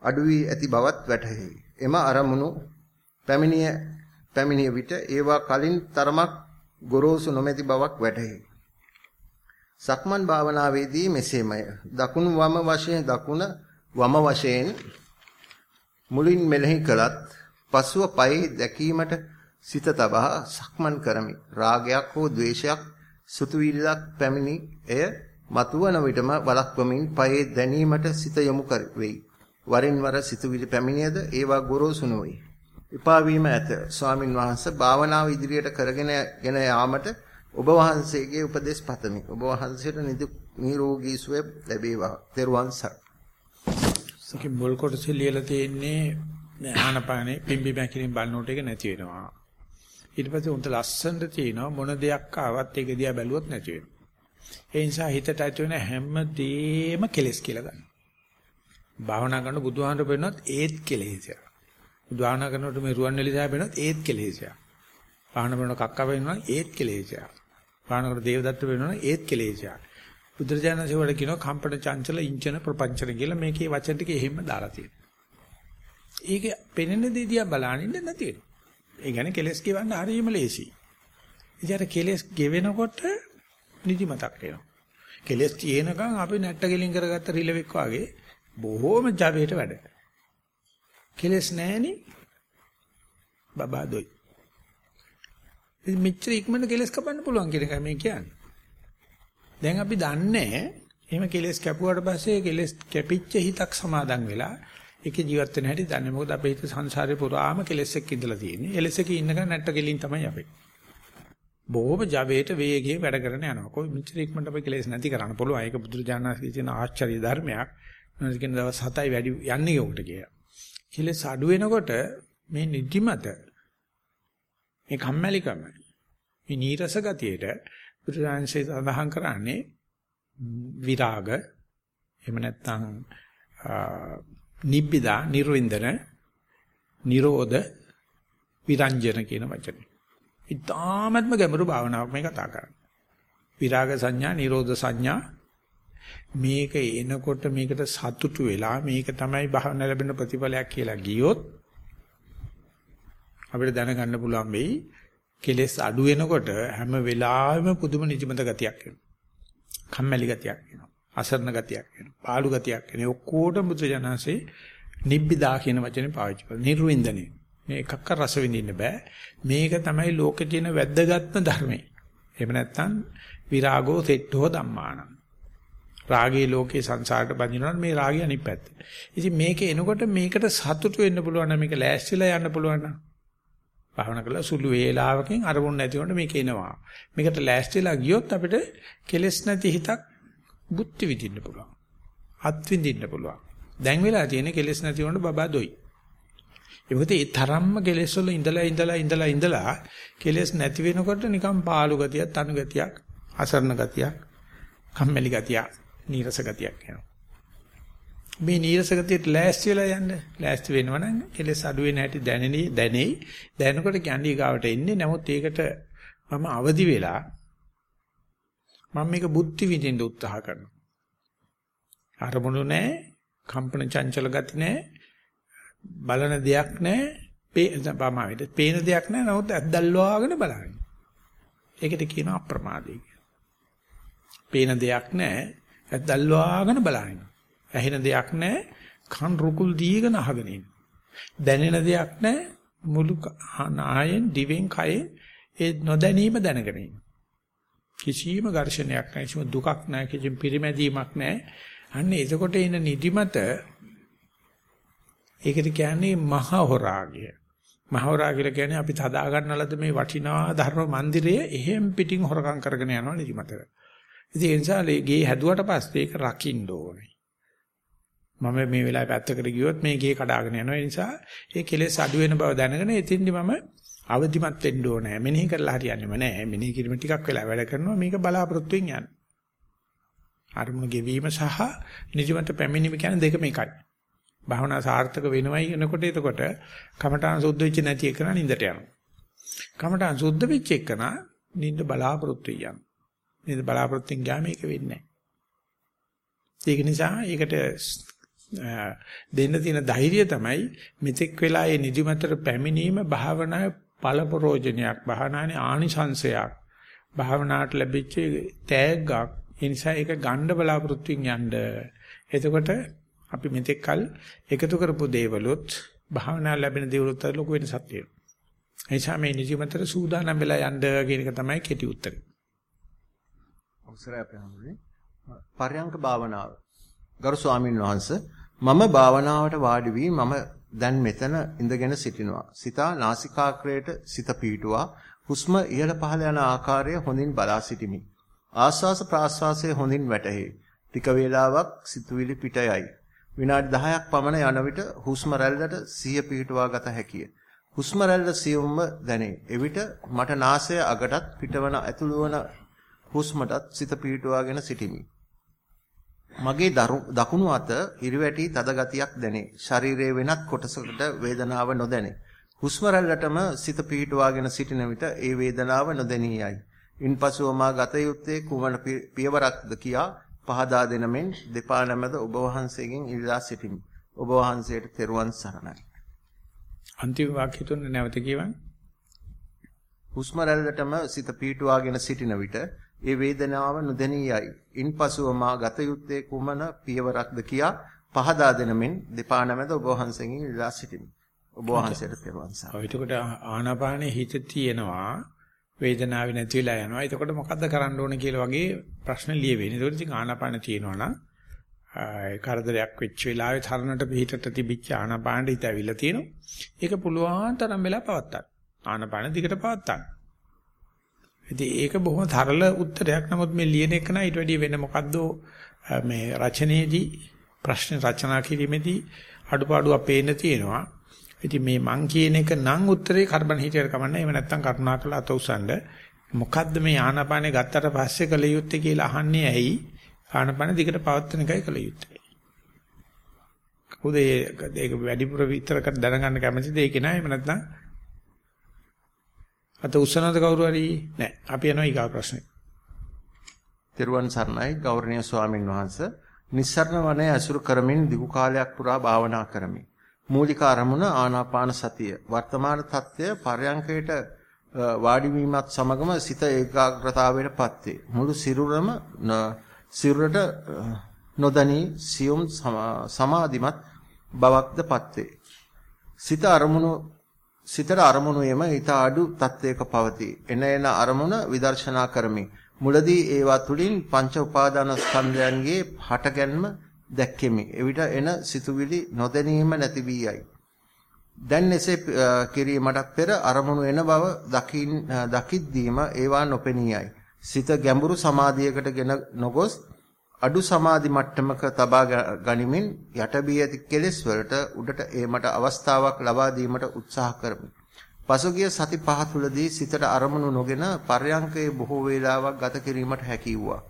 අඩු වී ඇති බවත් වැටහි. එම අරමුණු පැමිණිය පැමිණිය විට ඒවා කලින් තරමක් ගොරෝසු නොමැති බවක් වැටහි. සක්මන් භාවනාවේදී මෙසේමය. දකුණු වම වශයෙන් දකුණ වම වශයෙන් මුලින් මෙලෙහි කළත් පසුව පයේ දැකීමට සිත තබා සක්මන් කරමි. රාගයක් හෝ ద్వේෂයක් සුතුවිල්ලක් පැමිණි එය මතුවන විටම වළක්වමින් පයේ දැනීමට සිත යොමු වෙයි. වරින් වර සිතුවිලි පැමිණියද ඒවා ගොරෝසු නොවේ. විපා වීම ඇත. ස්වාමින් වහන්සේ භාවනාව ඉදිරියට කරගෙන ගෙන යාමට ඔබ වහන්සේගේ උපදෙස් පතමි. ඔබ වහන්සේට නිරෝගී සුවය ලැබේවා. ත්වන් සර්. සකි බොල් කොටසේ ලියලා තියෙන්නේ ආනපානේ පිම්බි බැකිලින් බලනකොට ඒක නැති වෙනවා. ඊට පස්සේ උන්ට ලස්සනට තියෙනවා මොන දෙයක් ආවත් ඒක දිහා බැලුවොත් නැති වෙනවා. ඒ නිසා හිතට ඇති වෙන හැම දෙයක්ම කෙලස් කියලා ගන්න. භාවනා කරන බුදුහාමර වෙනොත් ඒත් කෙලෙසියක්. බුදුහාමනා කරනකොට මේ රුවන්වැලිසෑය වෙනොත් ඒත් කෙලෙසියක්. භාවනා කරන කක්ක වෙනවා ඒත් කෙලෙසියක්. භාවනා කරන දේවදත්ත වෙනවා ඒත් කෙලෙසියක්. බුදුරජාණන් සේවල කියනවා කම්පන චංචල ඉංචන ප්‍රපංචන කියලා මේකේ වචන ටික එහෙම දාලා තියෙනවා. ඒක පෙනෙන දේ දිහා බලනින්න නැති වෙනවා. ඒ කියන්නේ කෙලස් ගෙවන්න හරියම ලේසි. ඉතින් අර කෙලස් ගෙවෙනකොට නිදිමතක් එනවා. කෙලස් තියෙනකන් අපි නැට්ට ගෙලින් කරගත්ත රිලෙවෙක් වගේ බොහෝම ජවයට වැඩ. කෙලස් නැහෙනි බබා දොයි. ඉතින් මෙච්චර ඉක්මනට කෙලස් කපන්න පුළුවන් කියන එක මේ කියන්නේ. දැන් අපි දන්නේ එහෙම කෙලස් කැපුවාට පස්සේ කෙලස් කැපිච්ච හිතක් සමාදන් වෙලා ඒකේ ජීවත් වෙන හැටි දන්නේ. මොකද අපේ හිත සංසාරේ පුරාම කෙලස් එක්ක ඉඳලා තියෙන්නේ. එලස් එකේ ඉන්නකන් නැට්ට කෙලින් තමයි අපි. බොහොම ජවයට වේගයෙන් වැඩ කරන යනවා. කොයි මෙච්චර ඉක්මනට අපි කෙලස් නැති කරන්න පුළුවන්. ඒක බුදුරජාණන්සේ කියන ආශ්චර්ය ධර්මයක්. මොනවද කියන දවස් 7යි වැඩි යන්නේ උකට කියලා. කෙලස් අඩු වෙනකොට මේ නිදිමත මේ කම්මැලිකම මේ නීරස ගතියට බුදුරජාණන්සේ සඳහන් කරන්නේ විරාග එහෙම නැත්නම් නිබ්බිදා නිර්වින්දන නිරෝධ විරංජන කියන වචනේ. ඉතාමත්ම ගැඹුරු භාවනාවක් මේ කතා කරන්නේ. විරාග සංඥා, නිරෝධ සංඥා මේක එනකොට මේකට සතුටු වෙලා මේක තමයි භාවන ලැබෙන ප්‍රතිඵලයක් කියලා ගියොත් අපිට දැනගන්න පුළුවන් වෙයි කෙලස් අඩු වෙනකොට හැම වෙලාවෙම පුදුම නිදිමත ගතියක් එනවා. කම්මැලි ගතියක් එනවා. අසරණ ගතියක් එනවා. පාළු ගතියක් එනවා. ඔක්කොටම බුදුජානසේ නිබ්බිදා කියන වචනේ පාවිච්චි කරනවා. නිර්වින්දනේ. මේ එකක්ක රස විඳින්න බෑ. මේක තමයි ලෝකේ තියෙන වැද්දගත්ම ධර්මය. එහෙම නැත්නම් විරාගෝ සෙට්ටෝ ධම්මාන. රාගේ ලෝකේ සංසාරට බඳිනවා මේ රාගය අනිත් පැත්ත. ඉතින් මේක එනකොට මේකට සතුටු වෙන්න පුළුවන් නම් මේක ලෑස්තිලා යන්න පුළුවන් නම් භාවනා කළා සුළු වේලාවකින් අරමුණ නැති වුණොත් මේක එනවා. මේකට ලෑස්තිලා ගියොත් අපිට කෙලෙස් නැති හිතක් බුද්ධි විඳින්න පුළුවන්. අත් විඳින්න පුළුවන්. දැන් වෙලා තියෙන කෙලෙස් නැති වුණොත් බබා දොයි. ඒකත් ඒ තරම්ම කෙලෙස් වල ඉඳලා ඉඳලා ඉඳලා ඉඳලා කෙලෙස් නැති වෙනකොට නිකන් පාළු ගතියක්, තනු ගතියක්, අසරණ ගතියක්, කම්මැලි ගතියක්, නීරස ගතියක් එනවා. මේ නීරස ගතියට ලෑස්ති වෙලා යන්න. ලෑස්ති වෙනවනම් කෙලෙස් අඩු වෙන හැටි දැනෙනි දැනෙයි. දැනනකොට කැන්ඩි ගාවට එන්නේ. නමුත් ඒකට මම අවදි වෙලා මම මේක බුද්ධි විඳින්න උත්සාහ කරනවා. අරමුණු නැහැ, කම්පන චංචල ගති නැහැ, බලන දෙයක් නැහැ, පේන පේන දෙයක් නැහැ. නමුත් ඇද්දල්වාගෙන බලන්නේ. ඒකට කියනවා අප්‍රමාදී කියලා. පේන දෙයක් නැහැ, ඇද්දල්වාගෙන බලන්නේ. ඇහෙන දෙයක් නැහැ. කන් රුකුල් දීගෙන අහගෙන ඉන්න. දැනෙන දෙයක් නැහැ. මුළු නායෙන් දිවෙන් කයෙන් ඒ නොදැනීම දැනගෙන ඉන්න. කිසිම ඝර්ෂණයක් නැහැ, කිසිම දුකක් නැහැ, කිසිම පිරිමැදීමක් නැහැ. අන්න එතකොට එන නිදිමත ඒකට කියන්නේ මහ හොරාගය. මහ හොරා කියලා කියන්නේ අපි හදා ගන්නලද මේ වටිනා ධර්ම මන්දිරය එහෙම් පිටින් හොරකම් කරගෙන යනවා නිදිමතට. ඉතින් ඒ නිසා ගේ හැදුවට පස්සේ ඒක රකින්න ඕනේ. මම මේ වෙලාවේ පැත්තකට ගියොත් මේ ගේ කඩාගෙන යනවා. ඒ නිසා ඒ කෙලෙස් අඩු වෙන බව දැනගෙන එතින්දි මම අවදිමත් වෙන්න ඕනේ. මෙනෙහි කරලා හරියන්නේම නැහැ. මෙනෙහි කිරීම ටිකක් වෙලා වැඩ කරනවා. මේක බලාපොරොත්තුෙන් යන්න. අරමුණ ගෙවීම සහ නිජමත පැමිණීම කියන්නේ දෙකම එකයි. භාවනා සාර්ථක වෙනවයි එනකොට එතකොට කමඨාන් සුද්ධ වෙච්ච නැති එකන නින්දට යනවා. කමඨාන් සුද්ධ වෙච්ච එකන නින්ද බලාපොරොත්තු යනවා. නේද බලාපොරොත්තුෙන් ගියාම ඒක වෙන්නේ නැහැ. ඒක නිසා ඒකට දෙන්න තියෙන ධෛර්යය තමයි මෙතෙක් වෙලා මේ නිදිමතට පැමිණීම භාවනාවේ ඵලපරෝජනයක් භාවනාවේ ආනිසංශයක් භාවනාවට ලැබිච්ච තෑග්ගක් ඒ නිසා ඒක ගන්න බලාපොරොත්තුෙන් යන්න එතකොට අපි මෙතෙක් කල එකතු කරපු දේවලුත් භාවනා ලැබෙන දේවලුත් අතර ලොකු වෙනසක් තියෙනවා. ඒ නිසා මේ නිදිමතට සූදානම් වෙලා යන්න කියන එක තමයි කෙටි උත්තරේ. අවසරයි අපේ හමුනේ. පරයන්ක භාවනාව. ගරු ස්වාමීන් වහන්සේ මම භාවනාවට වාඩි වී මම දැන් මෙතන ඉඳගෙන සිටිනවා. සිතා නාසිකාග්‍රයට සිත පීටුවා හුස්ම ඉහළ පහළ යන ආකාරය හොඳින් බලා සිටිමි. ආස්වාස ප්‍රාස්වාසයේ හොඳින් වැටහේ. ටික වේලාවක් සිතුවිලි පිට යයි. විනාඩි 10ක් පමණ යන විට හුස්ම රැල්ලට සිහිය පිහිටුවා ගත හැකිය. හුස්ම රැල්ල සියුම්ව දැනේ. එවිට මට නාසය අගටත් පිටවන ඇතුළු වන හුස්මටත් සිත පිහිටුවාගෙන සිටිමි. මගේ දකුණු අත ඉරිවැටි තද ගතියක් දැනේ. ශරීරයේ වෙනත් කොටසකට වේදනාව නොදැනේ. හුස්ම රැල්ලටම සිත පිහිටුවාගෙන සිටින විට ඒ වේදනාව නොදැනී යයි. ඉන්පසුව මා ගත යුත්තේ කුමන පියවරක්ද කියා පහදා දෙන මෙන් දෙපා නැමද ඔබ වහන්සේගෙන් ඉල්ලා සිටිමි. ඔබ වහන්සේට තෙරුවන් සරණයි. අන්තිම වාක්‍ය තුන නැවත කියවන්න. හුස්ම රැල්ලටම සිත පීටුවාගෙන සිටින විට ඒ වේදනාව නොදැනී යයි. ඉන්පසුව මා ගත යුත්තේ කුමන පියවරක්ද කියා පහදා දෙන මෙන් දෙපා නැමද ඔබ වහන්සේගෙන් ඉල්ලා සිටිමි. ඔබ වහන්සේට තෙරුවන් සරණයි. ඔය එතකොට ආනාපානේ හිත තියෙනවා වේදනාව නැති වෙලා යනවා. එතකොට මොකද්ද කරන්න ඕනේ කියලා වගේ ප්‍රශ්න ලියවෙන්නේ. ඒකට ඉතින් ආනාපාන තියෙනවා නම් කරදරයක් වෙච්ච වෙලාවේ තරණට පිටට තිබිච්ච ආනාපානෙ හිත ඇවිල්ලා තියෙනවා. ඒක පුළුවන් තරම් වෙලා පවත්තන්න. ආනාපාන දිගට පවත්තන්න. ඉතින් ඒක බොහොම තරල උත්තරයක්. නමුත් මේ ලියන එක නයි ඊට වැඩිය වෙන මොකද්ද මේ රචනයේදී ප්‍රශ්න රචනා කිරීමේදී අඩුපාඩුවක් පේන්න තියෙනවා. ඉතින් මේ මං කියන එක නම් උත්තරේ කාබන් හිටියට කමන්නේ. එහෙම නැත්නම් කරුණාකරලා අත උසන්න. මොකද්ද මේ ආනාපානේ ගත්තට පස්සේ කළ යුත්තේ කියලා අහන්නේ ඇයි? ආනාපාන දිගට පවත්වන එකයි කළ යුත්තේ. කවුද ඒක වැඩිපුර විතර දැනගන්න කැමතිද ඒක නෑ එහෙම නැත්නම් අත උස්සනද කවුරු හරි නෑ අපි යනවා ඊගා ප්‍රශ්නේ. තෙරුවන් සරණයි ගෞරවනීය ස්වාමින් වහන්සේ නිස්සරණ වනයේ අසුරු කරමින් දිගු කාලයක් පුරා භාවනා කරමි. මූලික අරමුණ ආනාපාන සතිය. වර්තමාන தත්ත්වය පරයන්කයට වාඩි වීමත් සමගම සිත ඒකාග්‍රතාවයටපත් වේ. මුළු සිරුරම සිරුරට නොදනී සියුම් සමාධිමත් බවක්දපත් වේ. සිත අරමුණු සිතට අරමුණු යම ඊට අඩු තත්වයක පවතී. එන එන අරමුණ විදර්ශනා කරමි. මුලදී ඒවා තුලින් පංච උපාදාන ස්කන්ධයන්ගේ හටගැන්ම දැක්කෙමි. එවිට එන සිතුවිලි නොදැනීම නැති වී යයි. දැන් එසේ කිරීමට පෙර අරමුණු එන බව දකින් දකිද්දීම ඒවා නොපෙනී යයි. සිත ගැඹුරු සමාධියකට ගෙන නොගොස් අඩු සමාධි මට්ටමක තබා ගනිමින් යටබී ඇති කෙලෙස් වලට උඩට ඒමට අවස්ථාවක් ලබා දීමට උත්සාහ කරමි. පසුගිය සති පහ තුලදී සිතට අරමුණු නොගෙන පර්යංකයේ බොහෝ වේලාවක් ගත කිරීමට හැකි වුණා.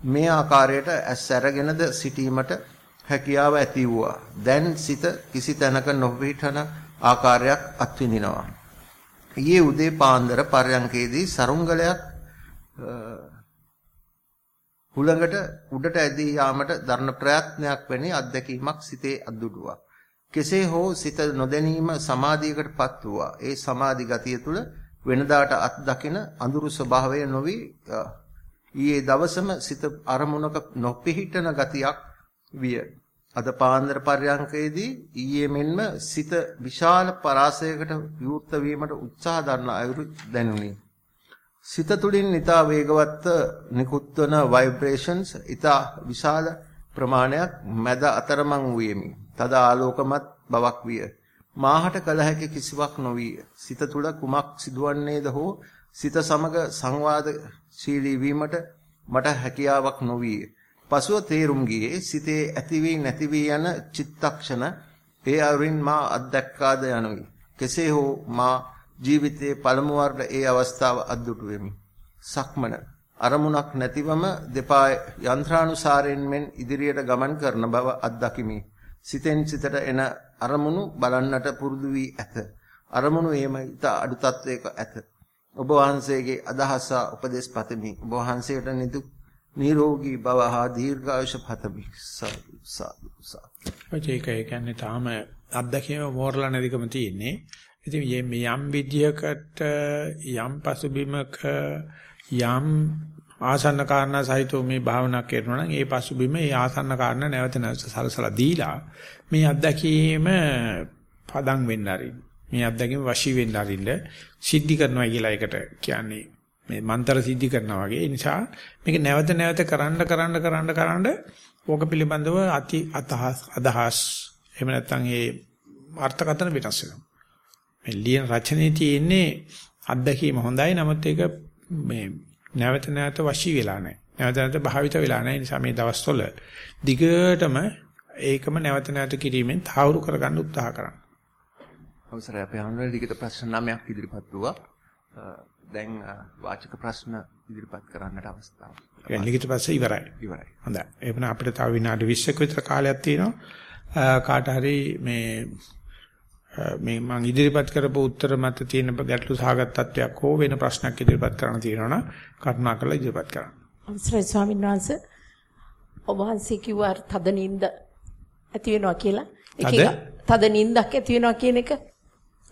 මේ ආකාරයට ඇස් අරගෙනද සිටීමට හැකියාව ඇති වුණා. දැන් සිත කිසි තැනක නොපිටන ආකාරයක් අත්විඳිනවා. ඊයේ උදේ පාන්දර පර්යංකයේදී සරුංගලයක් හුළඟට උඩට ඇදී යාමට දරන ප්‍රයත්නයක් වැනි අත්දැකීමක් සිතේ අද්දුඩුවා. කෙසේ හෝ සිත නොදැනීම සමාධියකටපත් වුණා. ඒ සමාධි ගතිය තුළ වෙනදාට අත් දකින අඳුරු ස්වභාවය නොවි ඊයේ දවසම සිත අරමුණක නොපිහිටන ගතියක් විය. අද පාන්දර පර්යංකයේදී ඊයේ මෙන්ම සිත විශාල පරාසයකට විවෘත වීමට උත්සාහ දරන අයුරු දැනුනි. සිත තුළින් ඊතා වේගවත් නිකුත්වන ভাইබ්‍රේෂන්ස් ඊතා විශාල ප්‍රමාණයක් මැද අතරමං වූයෙමි. තද ආලෝකමත් බවක් විය. මාහට කල හැකි කිසිවක් නොවිය. සිත තුළ කුමක් සිදුවන්නේද හෝ සිත සමග සංවාදශීලී වීමට මට හැකියාවක් නොවිය. පසුව තේරුම් ගියේ සිතේ ඇති වී නැති වී යන චිත්තක්ෂණ ඒ අරින් මා අත්දැක්කාද යනුයි. කෙසේ හෝ මා ජීවිතයේ පළමු වරට ඒ අවස්ථාව අද්දුටු වෙමි. සක්මන අරමුණක් නැතිවම දෙපා යන්ත්‍රානුසාරයෙන් මෙන් ඉදිරියට ගමන් කරන බව අත්දකිමි. සිතෙන් සිතට එන අරමුණු බලන්නට පුරුදු වී ඇත. අරමුණු එම ඊට අඩු තත්වයක ඇත. ඔබ වහන්සේගේ අදහස උපදේශ පතමි. ඔබ වහන්සේට නිදුක් නිරෝගී භව හා දීර්ඝායුෂ පතමි. සාදු සාදු සාදු. ඒක ඒ කියන්නේ තාම අත්දැකීම මෝරලා නැතිකම තියෙන්නේ. ඉතින් මේ යම් විද්‍යකට යම් පසුබිමක යම් ආසන්න කාරණා සහිතව මේ භාවනා කරනවා නම් ඒ පසුබිම ඒ ආසන්න කාරණා නැවත නැවත සලසලා දීලා මේ අත්දැකීම පදම් වෙන්න ආරින්න. මේ අත්දැකීම වශී වෙන්න ආරින්න සිද්ධි කරනවා කියලා එකට කියන්නේ මේ මන්තර සිද්ධි කරනවා වගේ. ඒ නිසා මේක නැවත නැවත කරන්න කරන්න කරන්න කරන්න ඕක පිළිබඳව අති අතහස් අදහස් එහෙම නැත්නම් ඒ අර්ථකථන වෙනස් වෙනවා. මේ ලියන රචනයේ තියෙන්නේ අත්දැකීම හොඳයි නමුත් ඒක මේ නැවත නැවත වශී වෙලා නැහැ. නැවත නැවත භාවිත වෙලා නැහැ. ඒ නිසා මේ දවස්වල දිගටම ඒකම නැවත නැවත කිරීමෙන් තාවුරු කරගන්න උත්සාහ කරන්න. අවසරයි අපේ හඳුනන ලිඛිත ප්‍රශ්න නමයක් ඉදිරිපත් වුණා. දැන් වාචක ප්‍රශ්න ඉදිරිපත් කරන්නට අවස්ථාවක්. ඒ ලිඛිත ප්‍රශ්න ඉවරයි. ඉවරයි. හොඳයි. එහෙනම් අපිට තව විනාඩි 20ක විතර කාලයක් තියෙනවා. කාට හරි මේ මේ මම ඉදිරිපත් කරපු උත්තර මත තියෙන ගැටලු සහගත තත්වයක් හෝ වෙන ප්‍රශ්නයක් ඉදිරිපත් කරන්න තියෙනවා නම් කරුණාකරලා ඉදිරිපත් කරන්න. අවසරයි ස්වාමීන් වහන්සේ ඔබ වහන්සේ කිව්වා තද නින්ද ඇති වෙනවා කියලා. එක එක තද නින්දක් ඇති වෙනවා කියන එක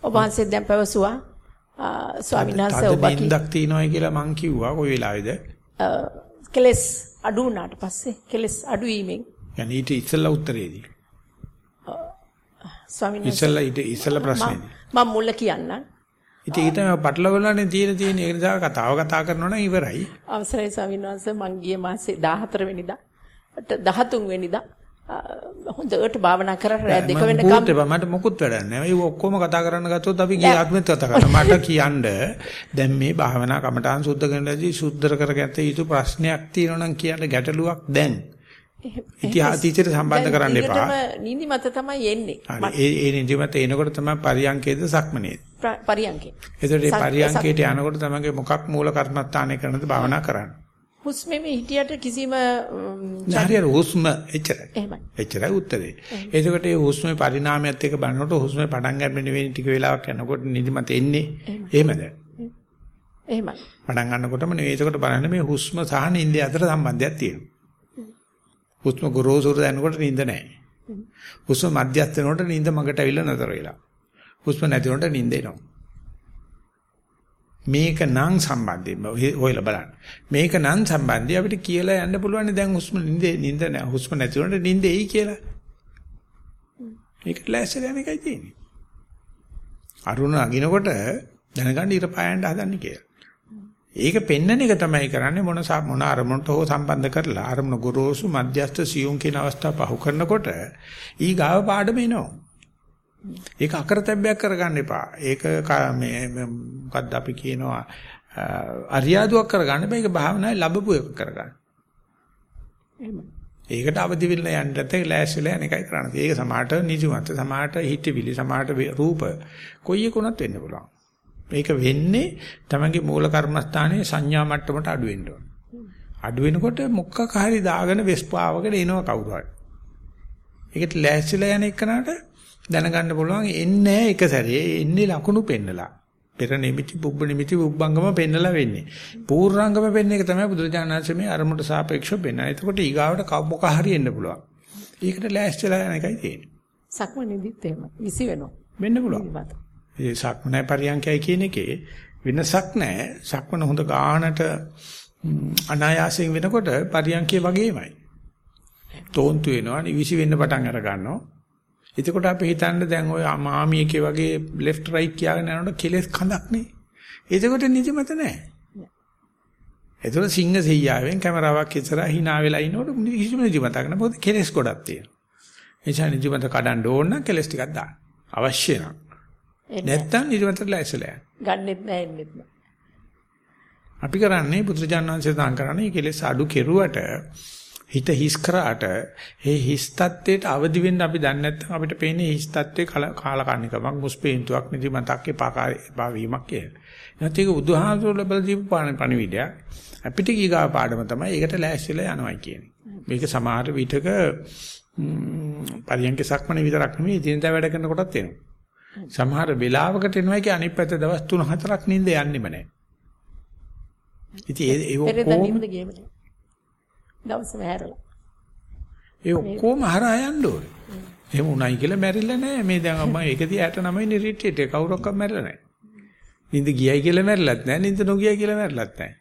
ඔබ වහන්සේ දැන් පැවසුවා. ස්වාමීන් වහන්සේ ඔබ තද නින්දක් තියෙනවා කියලා මං කිව්වා කොයි වෙලාවේද? කෙලස් අඩු වුණාට පස්සේ කෙලස් අඩු වීමෙන් يعني ඊට ඉස්සෙල්ලා උත්තරේදී. ස්වාමීන් වහන්සේ ඉස්සෙල්ලා ඊට ඉස්සෙල්ලා ප්‍රශ්නේදී. මම මුල කියන්නම්. ඉතින් ඒක තමයි පටලවලානේ තියෙන තියෙන ඒ නිසා කතාව කතා කරනවා නම් ඉවරයි. අවසරයි ස්වාමීන් වහන්සේ මං ගිය මාසේ 14 වෙනිදා 13 වෙනිදා හොඳට භාවනා කරලා රෑ දෙක වෙනකම් මට මොකුත් වැඩක් නැහැ. ඒ ඔක්කොම කතා කරන්න ගත්තොත් අපි ගිය ආත්මෙත් කතා කරනවා. මට කියන්න දැන් මේ භාවනා කමඨාන් සුද්ධ කරනදී සුද්ධ කරගත්ත යුතු ප්‍රශ්නයක් තියෙනවා නම් කියන්න ගැටලුවක් දැන්. ඉතිහාසීතයට සම්බන්ධ කරන්න එපා. ඒකටම නිදි මත තමයි එන්නේ. ඒ ඒ නිදි මත එනකොට තමයි පරියංකේද සක්මනේද. පරියංකේ. එතකොට මේ පරියංකේට යනකොට තමයි මොකක් මූල කර්මස්ථානය කරනද භාවනා කරන්නේ. හුස්මෙම හිටියට කිසිම හරියට හුස්ම එච්චරයි. එහෙමයි. එච්චරයි උත්තරේ. එතකොට මේ හුස්මේ පරිණාමයත් එක්ක බලනකොට හුස්මේ පටන් ගන්න නෙවෙයි ටික වෙලාවක් යනකොට නිදිමත එන්නේ. එහෙමද? එහෙමයි. පටන් ගන්නකොටම නෙවෙයි. එතකොට බලන්න මේ හුස්ම සහ නිින්ද අතර සම්බන්ධයක් තියෙනවා. හුස්ම ගොරෝසුර දැනනකොට නිින්ද නැහැ. හුස්ම මධ්‍යස්ථ වෙනකොට නිින්ද මගට අවිල නතර වෙලා. හුස්ම නැති වෙනකොට නිින්ද එනවා. මේක නම් සම්බන්ධයෙන් හොයලා බලන්න. මේක නම් සම්බන්ධي අපිට කියලා යන්න පුළුවන් දැන් හුස්ම නිින්ද නිින්ද නැහැ. හුස්ම නැති වෙනකොට නිින්ද එයි කියලා. මේක ලෑස්තිල යන එකයි තියෙන්නේ. අරුණ අගිනකොට දැනගන්න ඉර පායන්න හදන්නේ කියලා. ඒක පෙන්නන එක තමයි කරන්නේ මොන මොන අරමුණට හෝ සම්බන්ධ කරලා අරමුණ ගොරෝසු මධ්‍යස්ථ සියුම් කියන අවස්ථාව පහු කරනකොට ඊ ගාව පාඩම එනවා. ඒක අකරතැබ්බයක් කරගන්න එපා. ඒක මේ මොකද්ද අපි කියනවා අරියාදුවක් කරගන්න බෑ. ඒක භාවනාවේ ලැබපු එක කරගන්න. ඒකට අවදි වෙන්න යන්න නැත්නම් ලෑස්තිලා යන එකයි කරන්නේ. ඒක සමාහට නිජමත සමාහට හිතවිලි සමාහට රූප කොයි එකුණත් වෙන්න පුළුවන්. මේක වෙන්නේ තමන්ගේ මූල කර්මස්ථානයේ සංඥා මට්ටමට අඩු වෙන්න ඕන. අඩු වෙනකොට මොකක් හරි දාගෙන වෙස්පාවකට එනවා කවුරු හරි. ඒකට ලෑස්තිලා යන එකනට දැනගන්න පුළුවන් එන්නේ එක සැරේ එන්නේ ලකුණු පෙන්නලා. පෙර නිමිති පුබ්බ නිමිති පුබ්බංගම පෙන්නලා වෙන්නේ. පූර්ණංගම පෙන්න එක තමයි බුදුරජාණන්සේ මේ අරමුණට සාපේක්ෂව පෙන්නන. එතකොට ඊගාවට මොක හරි එන්න පුළුවන්. ඒකට ලෑස්තිලා යන එකයි තියෙන්නේ. සක්මනේදිත් එහෙම. විසි වෙනවා. වෙන්න පුළුවන්. ඒ සක්මනේ පරියන්කයි කියන එකේ වෙනසක් නැහැ. සක්මන හොඳ ගානට අනායාසයෙන් වෙනකොට පරියන්කේ වගේමයි. තෝන්තු වෙනවා, නිවිසි වෙන්න පටන් අර ගන්නවා. එතකොට අපි හිතන්නේ දැන් ওই මාමියකේ වගේ left right කියාගෙන යනකොට කෙලස් කඳක් නේ. එතකොට නිදිමත නැහැ. එතකොට සිංහ සෙයියාවෙන් කැමරාවක් ඉස්සරහා hina වෙලා ඉනකොට කිසිම නිදිමතක් නැහැ. මොකද කෙලස් ගොඩක් තියෙනවා. එනිසා නිදිමත කඩන්න ඕන නම් කෙලස් ටිකක් දාන්න. අවශ්‍ය නම්. නැත්තම් නිදිමතට ලැයිසලා යන්න. ගන්නෙත් නැහැ එන්නෙත් නැහැ. අපි කරන්නේ පුත්‍රජානන් වහන්සේ දාන් කරන්නේ කෙලස් අඩු කෙරුවට හිත හිස් කරාට ඒ හිස් තත්ත්වයට අවදි වෙන්න අපි දන්නේ නැත්නම් අපිට පේන්නේ හිස් තත්ත්වේ කාලකන්නිකමක් මුස්පේන්තුවක් නිදි මතක් එපා වීමක් කියලා. නැත්නම් ඒක බුදුහාමුදුරුවෝ ලැබලා දීපු පණිවිඩයක්. අපිට ඊගා පාඩම තමයි ඒකට ලෑස්තිලා යනවායි කියන්නේ. මේක සමහර විටක පරියන්ක සක්මන විතරක් නෙමෙයි දිනදා වැඩ කරනකොටත් එනවා. සමහර වෙලාවකට එනවා කිය අනිත් පැත්ත දවස් 3-4ක් නිින්ද යන්නෙම නැහැ. ඉතින් ඒ ඔක්කොම. දවසම හැරලා. ඒ ඔක්කොම හරහා යන්න ඕනේ. එහෙම උණයි කියලා මැරිලා නැහැ. මේ දැන් මම 169 නේ රිට්‍රීට් එක කවුරක්වත් මැරිලා නැහැ. නිින්ද ගියයි කියලා මැරිලත් නැහැ. නිින්ද නොගියයි කියලා මැරිලත් නැහැ.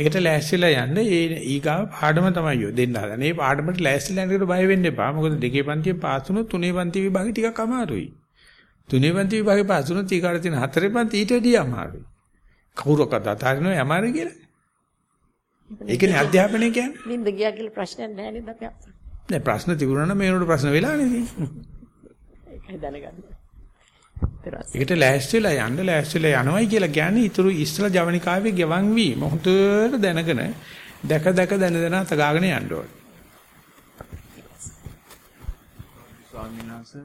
ඒකට ලෑස්තිලා යන්න ඒ ඊගාව පාඩම තමයි යෝ දෙන්න හදන. මේ පාඩමට ලෑස්තිලා යනකොට බය වෙන්න එපා. මොකද දෙකේ පන්තියේ පාස් වුණොත් තුනේ පන්ති විභාගෙ ටිකක් අමාරුයි. තුනේ පන්ති විභාගෙ පාස් වුණොත් ඊකාට තියෙන හතරේ පන්ති ඊට වැඩිය අමාරුයි. කවුරක්වත් අතාරිනව යමාරු කියලා. ඒකනේ අධ්‍යාපනය කියන්නේ. නිින්ද ගියා කියලා ප්‍රශ්නයක් නැහැ නේද අපි අහන්නේ. නෑ ප්‍රශ්න තිබුණා නම් මේනොට ප්‍රශ්න වෙලා නේද? ඒකයි දැනගන්න. ඊට ඒකට ලෑස්තිලා යන්න ලෑස්තිලා යනවයි කියලා කියන්නේ ඊතුරු ඉස්සලා ජවනිකාවේ ගෙවන් වීම හොඳට දැනගෙන දැක දැක දැන දැන තගාගෙන යන්න ඕනේ. ස්වාමීන් වහන්සේ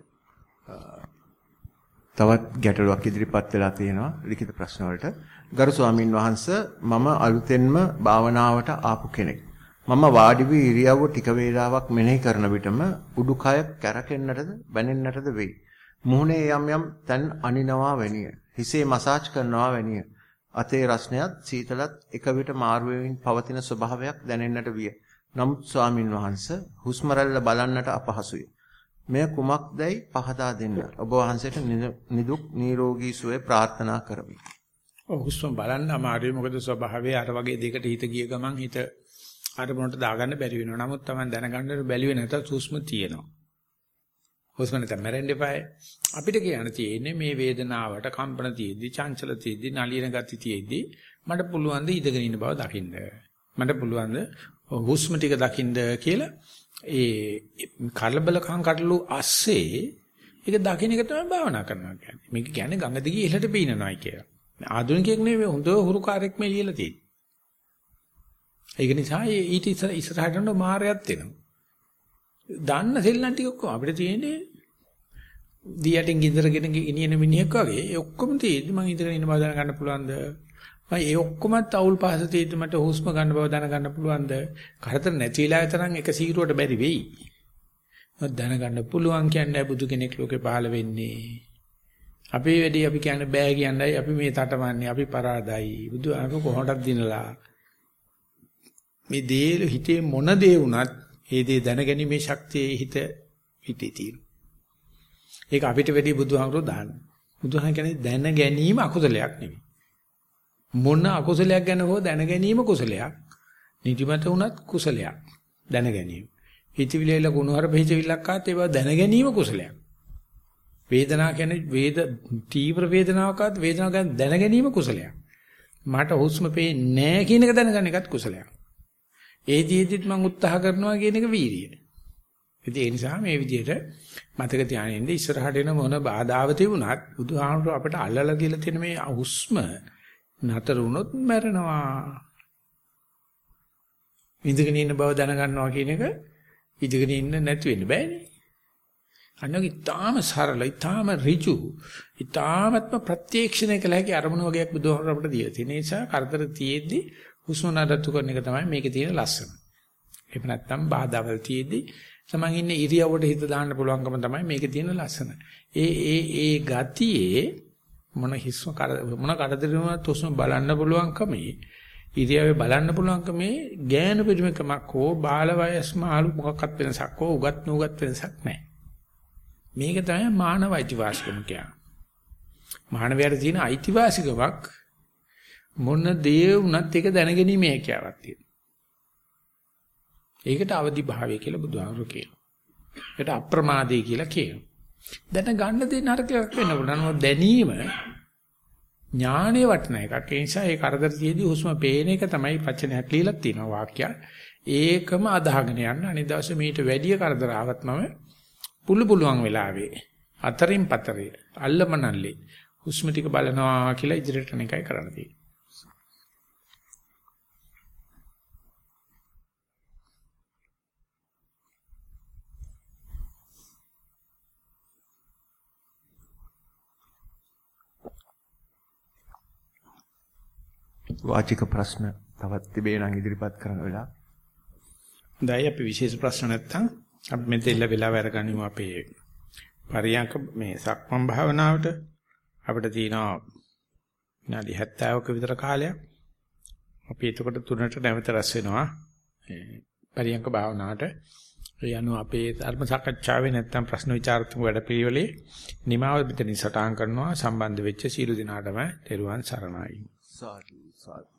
තවත් ගැටලුවක් ඉදිරිපත් වෙලා තියෙනවා ලිඛිත ප්‍රශ්න වලට. ගරු ස්වාමින් වහන්සේ මම අලුතෙන්ම භාවනාවට ආපු කෙනෙක්. මම වාඩි වී ඉරියව්ව ටික වේලාවක් මෙනෙහි කරන විටම උඩුකය කැරකෙන්නටද බැනෙන්නටද වෙයි. මුහුණේ යම් යම් තැන් අනිනවා වැනිය. හිසේ මසාජ් කරනවා වැනිය. අතේ රස්නයත් සීතලත් එක විට මාරු වෙමින් පවතින ස්වභාවයක් දැනෙන්නට විය. නමුත් ස්වාමින් වහන්සේ හුස්ම රැල්ල බලන්නට අපහසුය. මෙය කුමක්දයි පහදා දෙන්න. ඔබ වහන්සේට නිදුක් නිරෝගී සුවය ප්‍රාර්ථනා කරමි. ඔව් හුස්ම බලන්න අමාරුයි මොකද ස්වභාවය අර වගේ දෙයකට හිත ගිය ගමන් හිත අරමුණට දාගන්න බැරි වෙනවා. නමුත් Taman දැනගන්න බැලුවේ නැතත් හුස්ම තියෙනවා. හුස්ම නැත්නම් මැරෙන්න එපායි. අපිට කියන්න තියෙන්නේ මේ වේදනාවට කම්පන තියෙද්දි, චංචල තියෙද්දි, නලියන ගති තියෙද්දි මට පුළුවන් ද ඉඳගෙන ඉන්න බව දකින්න. මට පුළුවන් ද හුස්ම ටික දකින්න කියලා ඒ කලබලකම් කටළු ASCII ඒක දකින්න එක තමයි භාවනා කරනවා කියන්නේ. මේක කියන්නේ ගඟ දිගේ ඉහළට පීනනවායි කියලා. ආධුනිකයෙක් නෙවෙයි හොඳ හුරුකාරයෙක් මේ ලියලා තියෙන්නේ. ඒක නිසා ඊට ඉස්සරහට යන මායයක් එනවා. දන්න සෙල්ලම් ටික ඔක්කොම අපිට තියෙන්නේ දියටින් ගින්දරගෙන ගෙනියන මිනිහෙක් වගේ ඒ ඔක්කොම තියෙද්දි මම ඉඳගෙන ඉන්න බව දැන ගන්න පුළුවන්ද? මම ඒ ඔක්කොමත් අවුල් පහස තියෙද්දි මට හුස්ම ගන්න බව දැන ගන්න පුළුවන්ද? කරදර නැති වෙලා තරම් එක සීරුවට බැරි වෙයි. මම දැනගන්න පුළුවන් කියන්නේ බුදු කෙනෙක් ලෝකේ පහළ වෙන්නේ. අපේ වැඩි අපි කියන්නේ බෑ කියන්නයි අපි මේ තටමන්නේ අපි පරාදයි. බුදු අනක කොහොමදක් දිනලා මේ දේ හිතේ මොන දේ වුණත් ඒ දේ දැනගැනීමේ ශක්තිය හිත හිතේ තියෙනවා. ඒක අපිට වැඩි බුදුහාමුදුරුවෝ දාන්න. බුදුහාම කියන්නේ දැන ගැනීම අකුසලයක් නෙවෙයි. මොන අකුසලයක් ගැන හෝ දැන ගැනීම කුසලයක්. නිදිමත වුණත් කුසලයක්. දැන ගැනීම. හිතවිලිල ගුණහර බෙහෙචවිලක් ආත් ඒවා දැන ගැනීම කුසලයක්. වේදනාව කියන්නේ වේද තීව්‍ර වේදනාවක් ආත් වේදනාව ගැන දැන ගැනීම කුසලයක්. මට හුස්ම පේන්නේ නැහැ කියන එක දැනගන්න එකත් කුසලයක්. ඒ දිෙද්දිත් මම උත්සාහ කරනවා කියන එක වීරිය. ඉතින් ඒ නිසා මේ විදිහට මතක තියාගෙන ඉන්න ඉස්සරහට එන මොන බාධාව තිබුණත් බුදුහාමුදුරුවෝ අපිට අල්ලලා කියලා තියෙන මේ හුස්ම නතර වුණොත් මැරෙනවා. ඉඳගෙන ඉන්න බව දැනගන්නවා කියන එක ඉඳගෙන ඉන්න නැති වෙන්න බෑනේ. අන්නක ඊටාම සරල, ඊටාම ඍජු, ඊටාමත්ම ප්‍රත්‍යක්ෂණය කළ හැකි අරමුණු වගේක් බුදුහාමුදුරුවෝ අපිට දීලා තියෙන නිසා කරදර තියෙද්දි හුස්ම නඩත්තු කරන එක තමයි මේකේ තියෙන ලස්සන. එහෙම නැත්නම් බාධාවල් තියෙද්දි තමන් ඉන්නේ ඉරියව්වට හිත දාන්න පුළුවන්කම තමයි මේකේ තියෙන ලස්සන. ඒ ඒ ඒ ගතියේ මොන හිස්ම මොන කඩදරුණත් හුස්ම බලන්න පුළුවන්කමේ ඉරියව්වේ බලන්න පුළුවන්කමේ ගෑනු පිරිමකමක් හෝ බාල වයස් මාළු මොකක්වත් වෙනසක් හෝ උගත් නුගත් වෙනසක් නැහැ. මේක තමයි මානව අයිතිවාසිකම කියන්නේ. මානවයාට තියෙන අයිතිවාසිකමක් මොන දේ වුණත් ඒක දැනගැනීමේ හැකියාවක් තියෙනවා. ඒකට අවදි භාවය කියලා බුදුහාමුදුරු කියනවා. ඒකට අප්‍රමාදේ කියලා කියනවා. දැන ගන්න දේ නරකයක් වෙන්න පුළුවන්. දැනීම ඥානේ වටන එකක්. ඒ නිසා ඒ කරදර තියේදී හුස්ම පේන එක තමයි වචනයක් ලියලා තියෙනවා වාක්‍යයක්. ඒකම අදාහගෙන යන්න අනිත් දවසේ මීට වැඩි කරදර ආවත් මම පුළු පුළුවන් වෙලාවේ අතරින් පතරේ අල්ලමනල්ලේ හුස්ම ටික බලනවා කියලා ඉදිරියට යන එකයි කරන්න තියෙන්නේ. වාචික ප්‍රශ්න තවත් තිබේ නම් ඉදිරිපත් කරන වෙලාව. දැන් අපි විශේෂ ප්‍රශ්න නැත්තම් අපි මෙතෙල්ල වෙලාව අරගනිමු අපේ පරියන්ක මේ සක්මන් භාවනාවට අපිට තියෙනවා විනාඩි 70ක විතර කාලයක්. අපි එතකොට තුනට නැවත රැස් වෙනවා. පරියංක භාවනාවට. ඒ අනුව අපේ ධර්ම සාකච්ඡාවේ නැත්තම් ප්‍රශ්න විචාරතුමු වැඩපිළිවෙලේ නිමාව මෙතනින් සටහන් කරනවා සම්බන්ධ වෙච්ච සීල දිනාටම තෙරුවන් සරණයි. සාදු සාදු